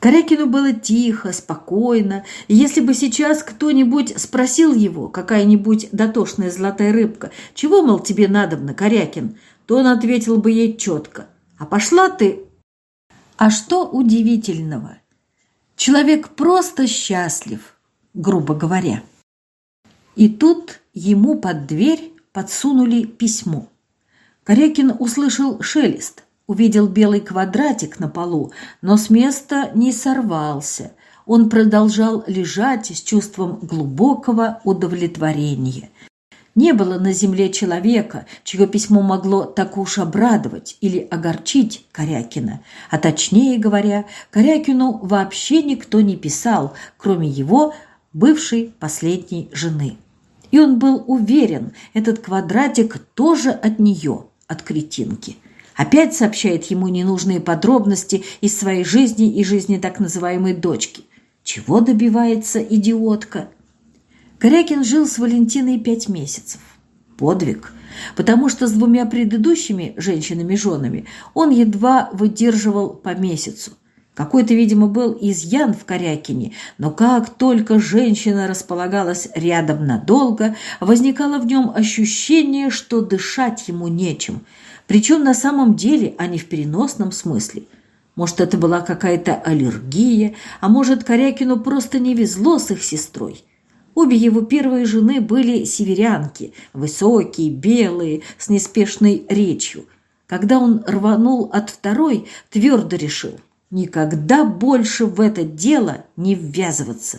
Корякину было тихо, спокойно, и если бы сейчас кто-нибудь спросил его, какая-нибудь дотошная золотая рыбка, чего, мол, тебе надобно, Корякин, то он ответил бы ей четко, а пошла ты... А что удивительного? Человек просто счастлив, грубо говоря. И тут ему под дверь подсунули письмо. Корякин услышал шелест увидел белый квадратик на полу, но с места не сорвался. Он продолжал лежать с чувством глубокого удовлетворения. Не было на земле человека, чье письмо могло так уж обрадовать или огорчить Корякина. А точнее говоря, Корякину вообще никто не писал, кроме его бывшей последней жены. И он был уверен, этот квадратик тоже от нее, от кретинки – Опять сообщает ему ненужные подробности из своей жизни и жизни так называемой дочки. Чего добивается идиотка? Корякин жил с Валентиной пять месяцев. Подвиг. Потому что с двумя предыдущими женщинами-женами он едва выдерживал по месяцу. Какой-то, видимо, был изъян в Корякине, но как только женщина располагалась рядом надолго, возникало в нем ощущение, что дышать ему нечем – причем на самом деле, а не в переносном смысле. Может, это была какая-то аллергия, а может, Корякину просто не везло с их сестрой. Обе его первые жены были северянки, высокие, белые, с неспешной речью. Когда он рванул от второй, твердо решил никогда больше в это дело не ввязываться.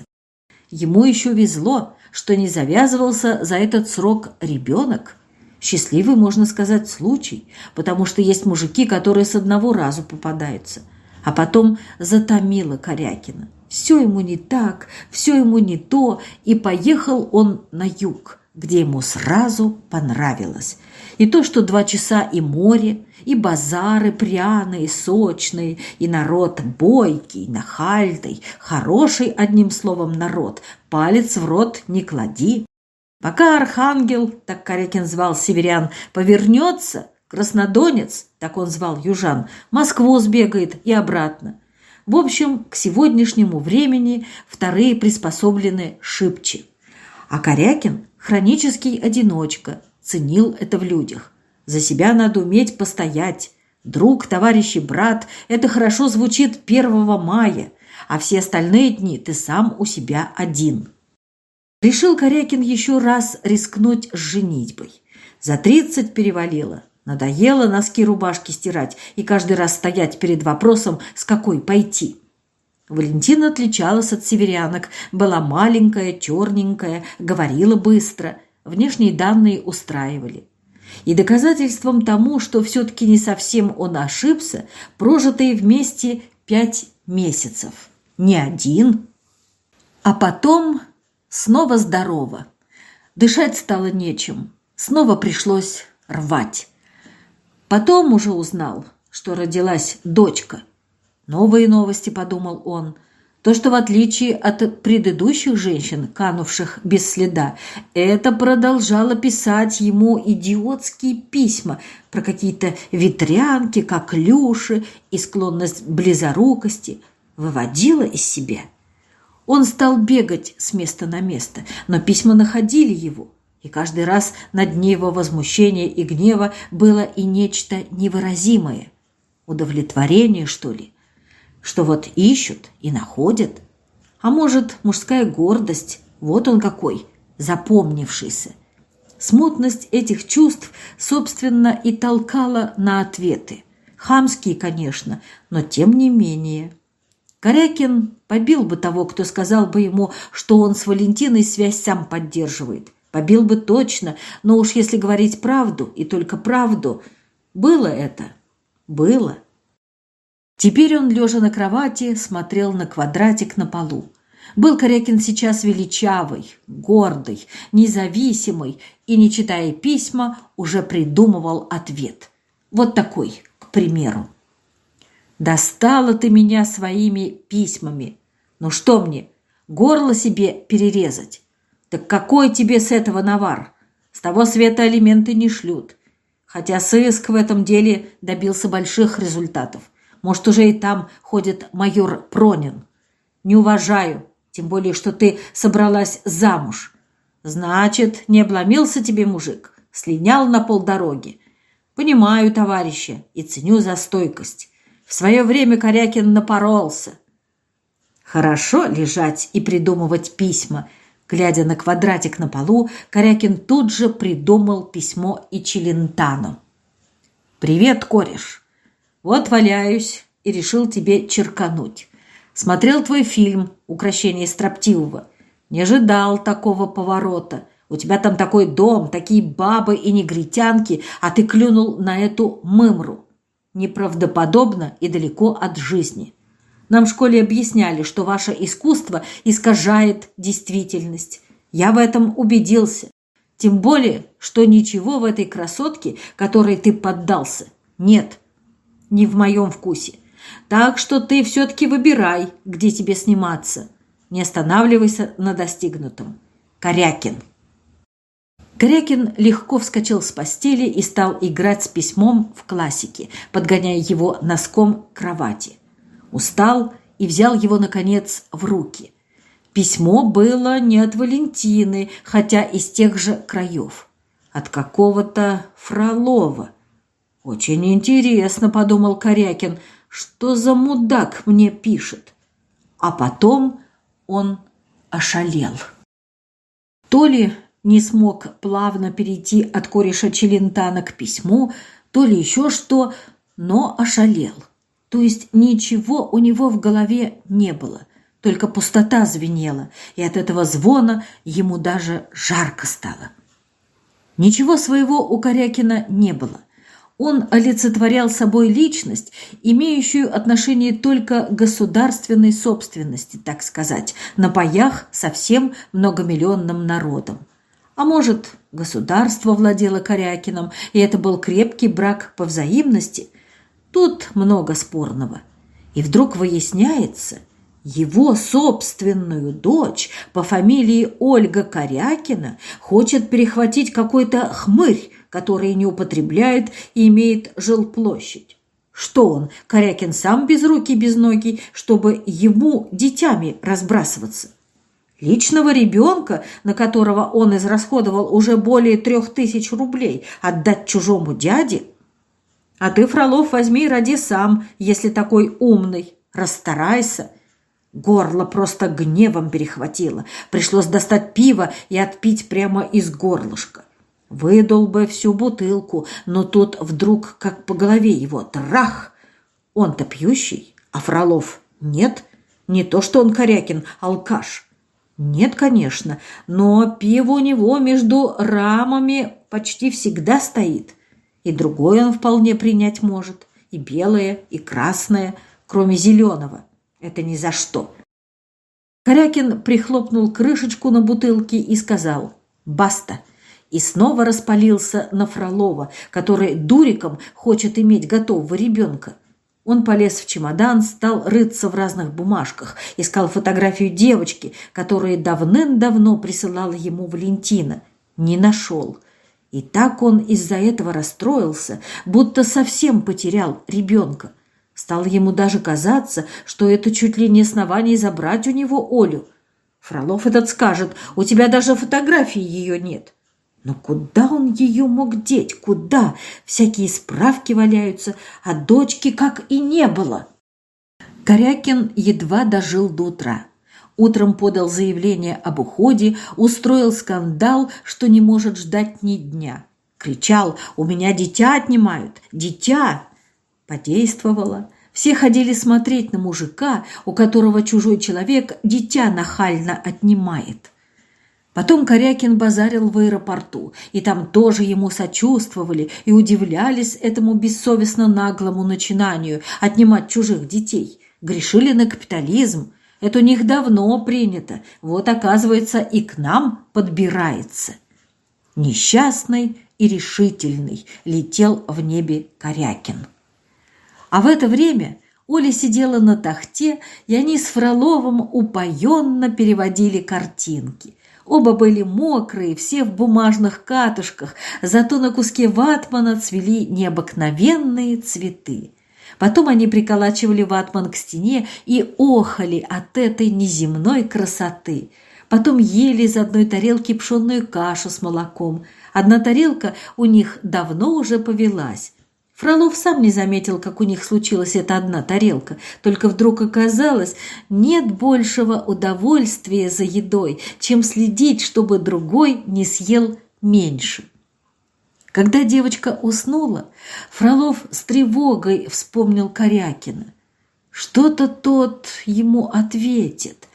Ему еще везло, что не завязывался за этот срок ребенок. Счастливый, можно сказать, случай, потому что есть мужики, которые с одного разу попадаются. А потом затомило Корякина. Все ему не так, все ему не то, и поехал он на юг, где ему сразу понравилось. И то, что два часа и море, и базары пряные, сочные, и народ бойкий, нахальный, хороший, одним словом, народ, палец в рот не клади. Пока архангел, так Корякин звал северян, повернется, краснодонец, так он звал южан, Москву сбегает и обратно. В общем, к сегодняшнему времени вторые приспособлены шибче. А Корякин, хронический одиночка, ценил это в людях. За себя надо уметь постоять. Друг, товарищ и брат – это хорошо звучит 1 мая, а все остальные дни ты сам у себя один – Решил Корякин еще раз рискнуть с женитьбой. За тридцать перевалило. Надоело носки рубашки стирать и каждый раз стоять перед вопросом, с какой пойти. Валентина отличалась от северянок, была маленькая, черненькая, говорила быстро, внешние данные устраивали. И доказательством тому, что все-таки не совсем он ошибся, прожитые вместе пять месяцев. Не один. А потом Снова здорово. Дышать стало нечем. Снова пришлось рвать. Потом уже узнал, что родилась дочка. Новые новости, подумал он. То, что в отличие от предыдущих женщин, канувших без следа, это продолжало писать ему идиотские письма про какие-то ветрянки, коклюши и склонность близорукости, выводило из себя – он стал бегать с места на место, но письма находили его, и каждый раз на дне его возмущения и гнева было и нечто невыразимое. Удовлетворение, что ли? Что вот ищут и находят? А может, мужская гордость, Вот он какой, запомнившийся. Смутность этих чувств, собственно, и толкала на ответы. Хамские, конечно, но тем не менее. Корякин побил бы того, кто сказал бы ему, что он с Валентиной связь сам поддерживает. Побил бы точно, но уж если говорить правду, и только правду, было это. Было. Теперь он, лежа на кровати, смотрел на квадратик на полу. Был Корякин сейчас величавый, гордый, независимый и, не читая письма, уже придумывал ответ. Вот такой, к примеру. «Достала ты меня своими письмами. Ну что мне, горло себе перерезать? Так какой тебе с этого навар? С того света алименты не шлют. Хотя сыск в этом деле добился больших результатов. Может, уже и там ходит майор Пронин. Не уважаю, тем более, что ты собралась замуж. Значит, не обломился тебе мужик, слинял на полдороги. Понимаю, товарища, и ценю за стойкость. В свое время Корякин напоролся. Хорошо лежать и придумывать письма. Глядя на квадратик на полу, Корякин тут же придумал письмо и Челентану. «Привет, кореш. Вот валяюсь и решил тебе черкануть. Смотрел твой фильм «Укращение строптивого». Не ожидал такого поворота. У тебя там такой дом, такие бабы и негритянки, а ты клюнул на эту мымру. Неправдоподобно и далеко от жизни. Нам в школе объясняли, что ваше искусство искажает действительность. Я в этом убедился. Тем более, что ничего в этой красотке, которой ты поддался, нет. Не в моем вкусе. Так что ты все-таки выбирай, где тебе сниматься. Не останавливайся на достигнутом. Корякин. Корякин легко вскочил с постели и стал играть с письмом в классике, подгоняя его носком кровати. Устал и взял его, наконец, в руки. Письмо было не от Валентины, хотя из тех же краев. От какого-то Фролова. «Очень интересно», — подумал Корякин, — что за мудак мне пишет? А потом он ошалел. То ли не смог плавно перейти от кореша Челентана к письму, то ли еще что, но ошалел. То есть ничего у него в голове не было, только пустота звенела, и от этого звона ему даже жарко стало. Ничего своего у Корякина не было. Он олицетворял собой личность, имеющую отношение только к государственной собственности, так сказать, на паях со всем многомиллионным народом. А может, государство владело Корякином, и это был крепкий брак по взаимности? Тут много спорного. И вдруг выясняется, его собственную дочь по фамилии Ольга Корякина хочет перехватить какой-то хмырь, который не употребляет и имеет жилплощадь. Что он, Корякин сам без руки, без ноги, чтобы ему детьми разбрасываться? Личного ребенка, на которого он израсходовал уже более трех тысяч рублей, отдать чужому дяде? А ты, Фролов, возьми и роди сам, если такой умный. Расстарайся. Горло просто гневом перехватило. Пришлось достать пиво и отпить прямо из горлышка. Выдал бы всю бутылку, но тут вдруг как по голове его трах. Он-то пьющий, а Фролов нет. Не то, что он Корякин, алкаш. Нет, конечно, но пиво у него между рамами почти всегда стоит. И другое он вполне принять может. И белое, и красное, кроме зеленого. Это ни за что. Корякин прихлопнул крышечку на бутылке и сказал «Баста!» И снова распалился на Фролова, который дуриком хочет иметь готового ребенка. Он полез в чемодан, стал рыться в разных бумажках, искал фотографию девочки, которую давным-давно присылала ему Валентина. Не нашел. И так он из-за этого расстроился, будто совсем потерял ребенка. Стало ему даже казаться, что это чуть ли не основание забрать у него Олю. Фролов этот скажет, у тебя даже фотографии ее нет. Но куда он ее мог деть? Куда? Всякие справки валяются, а дочки как и не было. Корякин едва дожил до утра. Утром подал заявление об уходе, устроил скандал, что не может ждать ни дня. Кричал «У меня дитя отнимают! Дитя!» Подействовало. Все ходили смотреть на мужика, у которого чужой человек дитя нахально отнимает. Потом Корякин базарил в аэропорту, и там тоже ему сочувствовали и удивлялись этому бессовестно наглому начинанию отнимать чужих детей. Грешили на капитализм. Это у них давно принято. Вот, оказывается, и к нам подбирается. Несчастный и решительный летел в небе Корякин. А в это время Оля сидела на тахте, и они с Фроловым упоенно переводили картинки. Оба были мокрые, все в бумажных катушках, зато на куске ватмана цвели необыкновенные цветы. Потом они приколачивали ватман к стене и охали от этой неземной красоты. Потом ели из одной тарелки пшенную кашу с молоком. Одна тарелка у них давно уже повелась. Фролов сам не заметил, как у них случилась эта одна тарелка, только вдруг оказалось, нет большего удовольствия за едой, чем следить, чтобы другой не съел меньше. Когда девочка уснула, Фролов с тревогой вспомнил Корякина. Что-то тот ему ответит,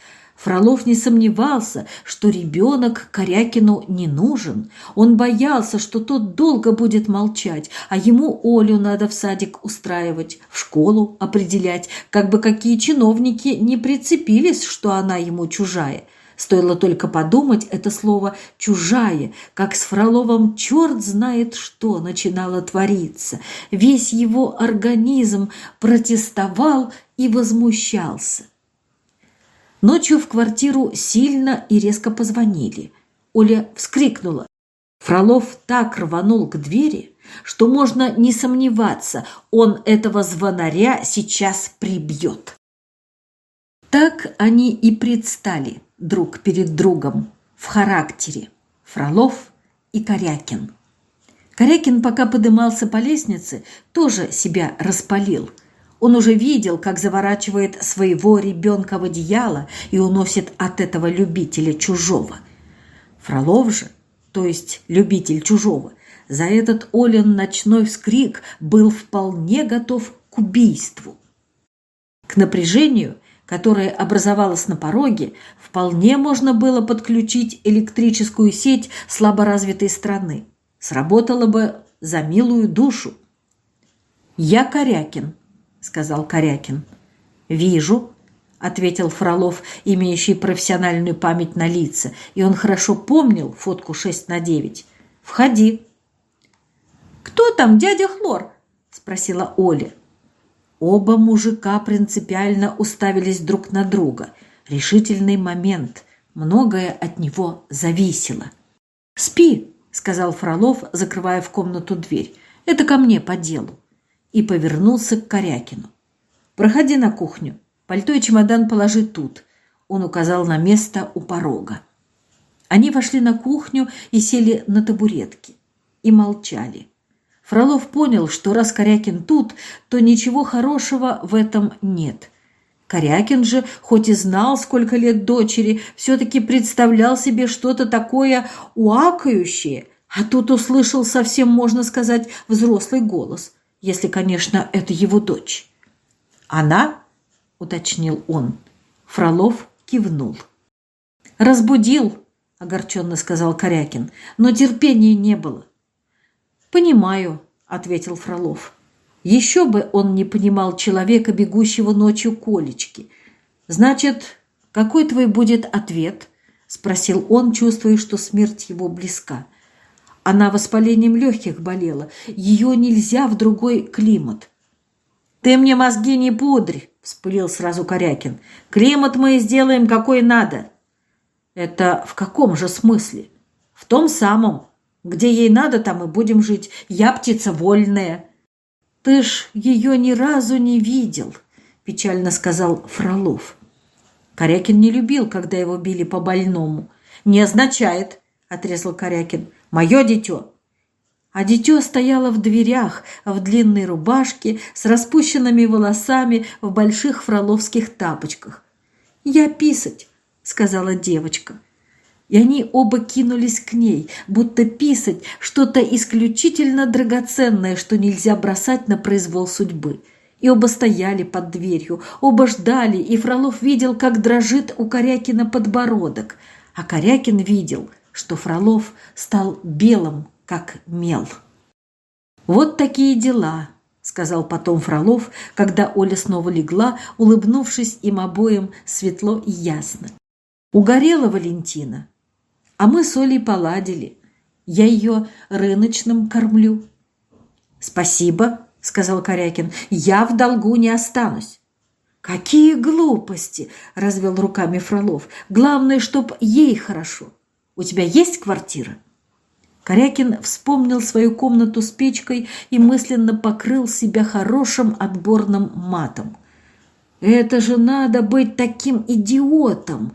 Фролов не сомневался, что ребенок Корякину не нужен. Он боялся, что тот долго будет молчать, а ему Олю надо в садик устраивать, в школу определять, как бы какие чиновники не прицепились, что она ему чужая. Стоило только подумать это слово «чужая», как с Фроловым черт знает что начинало твориться. Весь его организм протестовал и возмущался. Ночью в квартиру сильно и резко позвонили. Оля вскрикнула. Фролов так рванул к двери, что можно не сомневаться, он этого звонаря сейчас прибьет. Так они и предстали друг перед другом в характере Фролов и Корякин. Корякин, пока подымался по лестнице, тоже себя распалил – он уже видел, как заворачивает своего ребенка в одеяло и уносит от этого любителя чужого. Фролов же, то есть любитель чужого, за этот Олен ночной вскрик был вполне готов к убийству. К напряжению, которое образовалось на пороге, вполне можно было подключить электрическую сеть слаборазвитой страны. Сработало бы за милую душу. «Я Корякин», сказал Корякин. «Вижу», — ответил Фролов, имеющий профессиональную память на лица, и он хорошо помнил фотку 6 на 9. «Входи». «Кто там, дядя Хлор?» — спросила Оля. Оба мужика принципиально уставились друг на друга. Решительный момент. Многое от него зависело. «Спи», — сказал Фролов, закрывая в комнату дверь. «Это ко мне по делу» и повернулся к Корякину. «Проходи на кухню. Пальто и чемодан положи тут». Он указал на место у порога. Они вошли на кухню и сели на табуретки. И молчали. Фролов понял, что раз Корякин тут, то ничего хорошего в этом нет. Корякин же, хоть и знал, сколько лет дочери, все-таки представлял себе что-то такое уакающее, а тут услышал совсем, можно сказать, взрослый голос – если, конечно, это его дочь. «Она?» – уточнил он. Фролов кивнул. «Разбудил», – огорченно сказал Корякин, – «но терпения не было». «Понимаю», – ответил Фролов. Еще бы он не понимал человека, бегущего ночью к Олечке. «Значит, какой твой будет ответ?» – спросил он, чувствуя, что смерть его близка. Она воспалением легких болела. Ее нельзя в другой климат. «Ты мне мозги не пудрь!» – вспылил сразу Корякин. «Климат мы сделаем какой надо!» «Это в каком же смысле?» «В том самом. Где ей надо, там и будем жить. Я птица вольная». «Ты ж ее ни разу не видел», – печально сказал Фролов. Корякин не любил, когда его били по больному. «Не означает», – отрезал Корякин. Мое дитё!» А дитё стояло в дверях, в длинной рубашке, с распущенными волосами, в больших фроловских тапочках. «Я писать!» — сказала девочка. И они оба кинулись к ней, будто писать что-то исключительно драгоценное, что нельзя бросать на произвол судьбы. И оба стояли под дверью, оба ждали, и Фролов видел, как дрожит у Корякина подбородок, а Корякин видел, что Фролов стал белым, как мел. «Вот такие дела», — сказал потом Фролов, когда Оля снова легла, улыбнувшись им обоим светло и ясно. «Угорела Валентина, а мы с Олей поладили. Я ее рыночным кормлю». «Спасибо», — сказал Корякин, — «я в долгу не останусь». «Какие глупости!» – развел руками Фролов. «Главное, чтоб ей хорошо. У тебя есть квартира?» Корякин вспомнил свою комнату с печкой и мысленно покрыл себя хорошим отборным матом. «Это же надо быть таким идиотом!»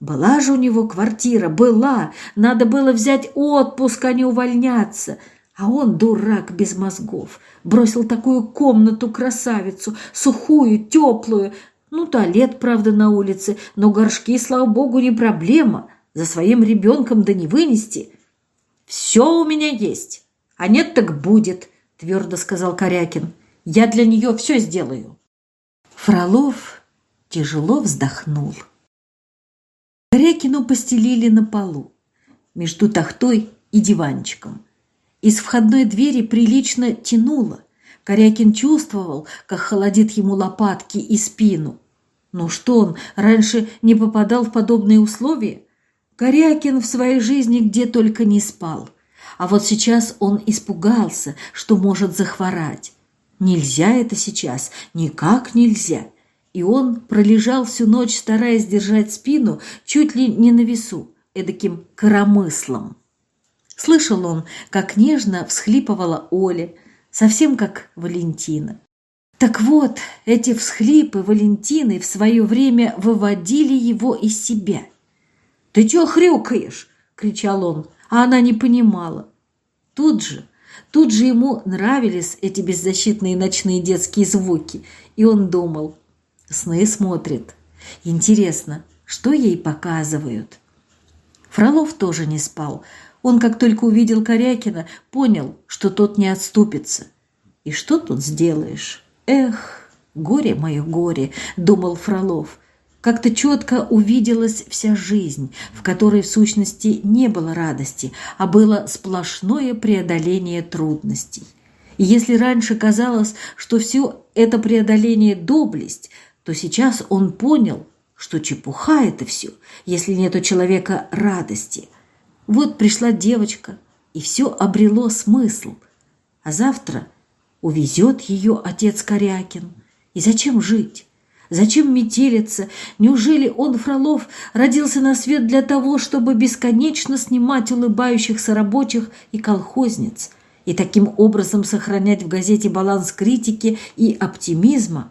Была же у него квартира, была. Надо было взять отпуск, а не увольняться. А он, дурак без мозгов, бросил такую комнату-красавицу, сухую, теплую. Ну, туалет, правда, на улице, но горшки, слава богу, не проблема. За своим ребенком да не вынести. «Все у меня есть, а нет так будет», – твердо сказал Корякин. «Я для нее все сделаю». Фролов тяжело вздохнул. Корякину постелили на полу, между тахтой и диванчиком. Из входной двери прилично тянуло. Корякин чувствовал, как холодит ему лопатки и спину. Ну что он, раньше не попадал в подобные условия? Корякин в своей жизни где только не спал. А вот сейчас он испугался, что может захворать. Нельзя это сейчас, никак нельзя. И он пролежал всю ночь, стараясь держать спину чуть ли не на весу, эдаким коромыслом. Слышал он, как нежно всхлипывала Оля, совсем как Валентина. Так вот, эти всхлипы Валентины в свое время выводили его из себя – «Ты чё хрюкаешь?» – кричал он, а она не понимала. Тут же, тут же ему нравились эти беззащитные ночные детские звуки, и он думал, сны смотрит. Интересно, что ей показывают? Фролов тоже не спал. Он, как только увидел Корякина, понял, что тот не отступится. И что тут сделаешь? Эх, горе мое горе, думал Фролов. Как-то четко увиделась вся жизнь, в которой в сущности не было радости, а было сплошное преодоление трудностей. И если раньше казалось, что все это преодоление – доблесть, то сейчас он понял, что чепуха это все, если нет у человека радости. Вот пришла девочка, и все обрело смысл. А завтра увезет ее отец Корякин. И зачем жить? Зачем метелиться? Неужели он, Фролов, родился на свет для того, чтобы бесконечно снимать улыбающихся рабочих и колхозниц и таким образом сохранять в газете баланс критики и оптимизма?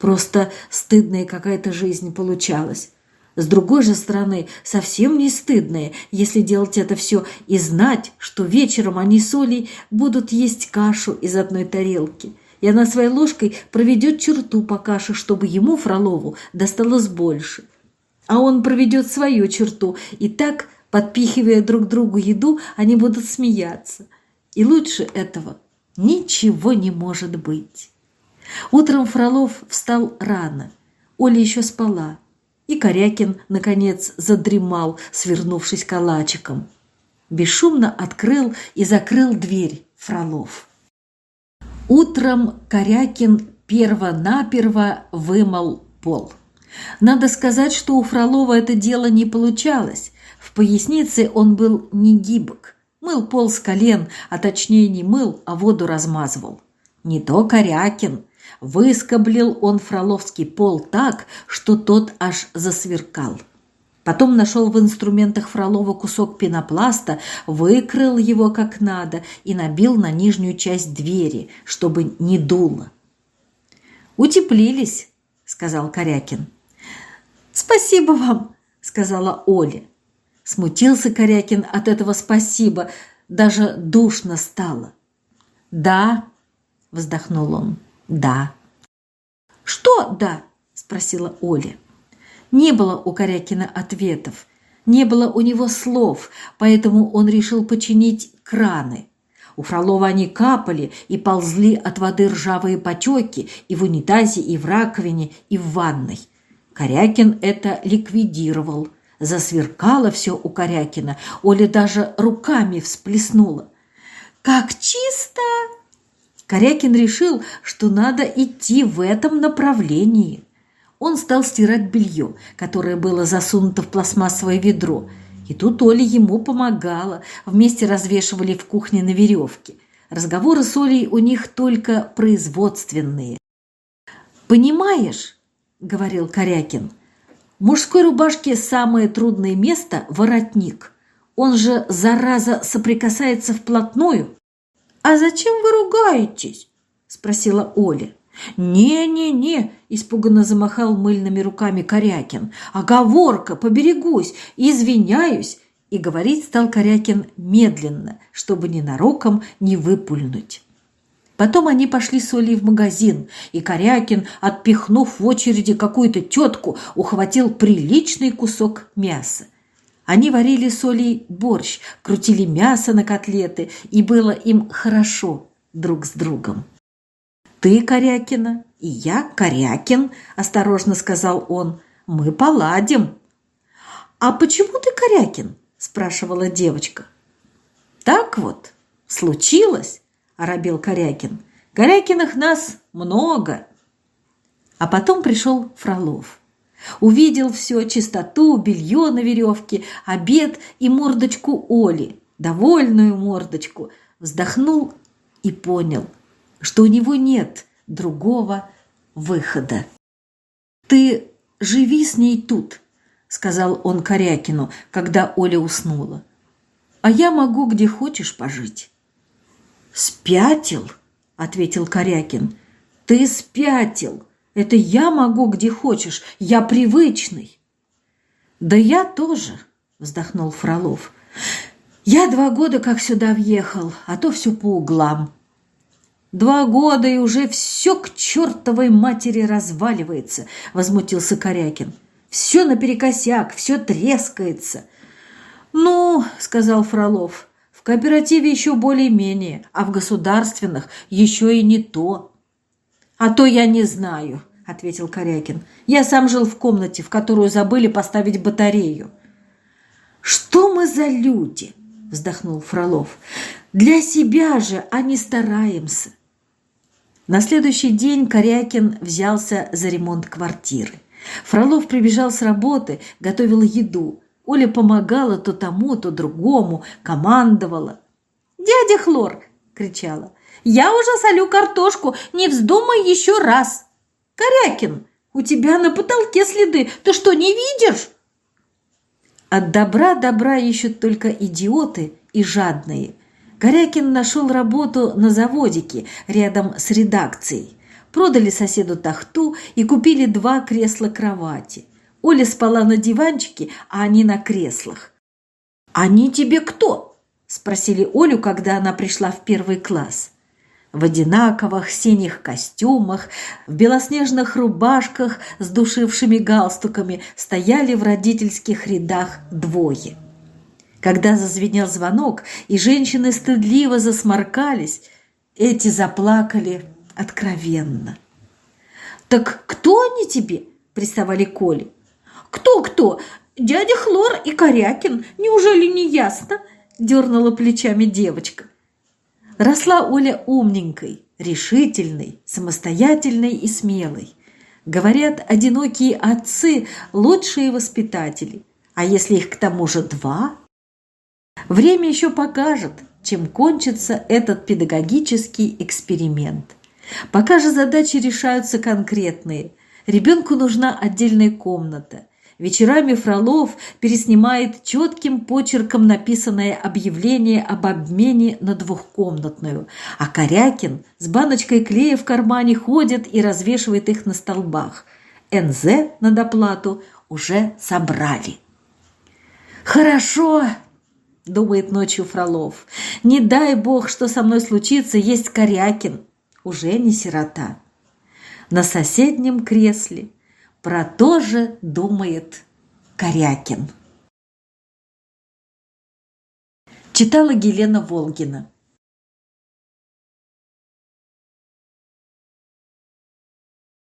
Просто стыдная какая-то жизнь получалась. С другой же стороны, совсем не стыдная, если делать это все и знать, что вечером они с Олей будут есть кашу из одной тарелки – и она своей ложкой проведет черту по каше, чтобы ему, Фролову, досталось больше. А он проведет свою черту, и так, подпихивая друг другу еду, они будут смеяться. И лучше этого ничего не может быть. Утром Фролов встал рано. Оля еще спала. И Корякин, наконец, задремал, свернувшись калачиком. Бесшумно открыл и закрыл дверь Фролов. Утром Корякин перво-наперво вымыл пол. Надо сказать, что у Фролова это дело не получалось. В пояснице он был не гибок. Мыл пол с колен, а точнее не мыл, а воду размазывал. Не то Корякин. Выскоблил он фроловский пол так, что тот аж засверкал. Потом нашел в инструментах Фролова кусок пенопласта, выкрыл его как надо и набил на нижнюю часть двери, чтобы не дуло. «Утеплились», — сказал Корякин. «Спасибо вам», — сказала Оля. Смутился Корякин от этого спасибо, даже душно стало. «Да», — вздохнул он, — «да». «Что «да»?» — спросила Оля. Не было у Корякина ответов, не было у него слов, поэтому он решил починить краны. У Фролова они капали и ползли от воды ржавые потеки и в унитазе, и в раковине, и в ванной. Корякин это ликвидировал. Засверкало все у Корякина. Оля даже руками всплеснула. «Как чисто!» Корякин решил, что надо идти в этом направлении. Он стал стирать белье, которое было засунуто в пластмассовое ведро. И тут Оля ему помогала. Вместе развешивали в кухне на веревке. Разговоры с Олей у них только производственные. «Понимаешь, — говорил Корякин, — мужской рубашке самое трудное место — воротник. Он же, зараза, соприкасается вплотную. «А зачем вы ругаетесь?» – спросила Оля. «Не-не-не!» – испуганно замахал мыльными руками Корякин. «Оговорка, поберегусь, извиняюсь!» И говорить стал Корякин медленно, чтобы ненароком не выпульнуть. Потом они пошли с Олей в магазин, и Корякин, отпихнув в очереди какую-то тетку, ухватил приличный кусок мяса. Они варили с Олей борщ, крутили мясо на котлеты, и было им хорошо друг с другом. «Ты Корякина, и я Корякин», – осторожно сказал он. «Мы поладим». «А почему ты Корякин?» – спрашивала девочка. «Так вот, случилось», – оробел Корякин. «Корякиных нас много». А потом пришел Фролов. Увидел все, чистоту, белье на веревке, обед и мордочку Оли, довольную мордочку, вздохнул и понял – что у него нет другого выхода. «Ты живи с ней тут», — сказал он Корякину, когда Оля уснула. «А я могу где хочешь пожить». «Спятил?» — ответил Корякин. «Ты спятил. Это я могу где хочешь. Я привычный». «Да я тоже», — вздохнул Фролов. «Я два года как сюда въехал, а то все по углам. «Два года, и уже все к чертовой матери разваливается», — возмутился Корякин. «Все наперекосяк, все трескается». «Ну», — сказал Фролов, — «в кооперативе еще более-менее, а в государственных еще и не то». «А то я не знаю», — ответил Корякин. «Я сам жил в комнате, в которую забыли поставить батарею». «Что мы за люди?» — вздохнул Фролов. «Для себя же, а не стараемся. На следующий день Корякин взялся за ремонт квартиры. Фролов прибежал с работы, готовил еду. Оля помогала то тому, то другому, командовала. «Дядя Хлор!» – кричала. «Я уже солю картошку, не вздумай еще раз!» «Корякин, у тебя на потолке следы, ты что, не видишь?» От добра добра ищут только идиоты и жадные. Корякин нашел работу на заводике рядом с редакцией. Продали соседу тахту и купили два кресла-кровати. Оля спала на диванчике, а они на креслах. «Они тебе кто?» – спросили Олю, когда она пришла в первый класс. В одинаковых синих костюмах, в белоснежных рубашках с душившими галстуками стояли в родительских рядах двое – когда зазвенел звонок, и женщины стыдливо засморкались, эти заплакали откровенно. «Так кто они тебе?» – приставали Коли. «Кто-кто? Дядя Хлор и Корякин. Неужели не ясно?» – дернула плечами девочка. Росла Оля умненькой, решительной, самостоятельной и смелой. Говорят, одинокие отцы – лучшие воспитатели. А если их к тому же два, Время еще покажет, чем кончится этот педагогический эксперимент. Пока же задачи решаются конкретные. Ребенку нужна отдельная комната. Вечерами Фролов переснимает четким почерком написанное объявление об обмене на двухкомнатную, а Корякин с баночкой клея в кармане ходит и развешивает их на столбах. НЗ на доплату уже собрали. «Хорошо!» – думает ночью Фролов. «Не дай бог, что со мной случится, есть Корякин. Уже не сирота». На соседнем кресле, про то же думает Корякин. Читала Елена Волгина.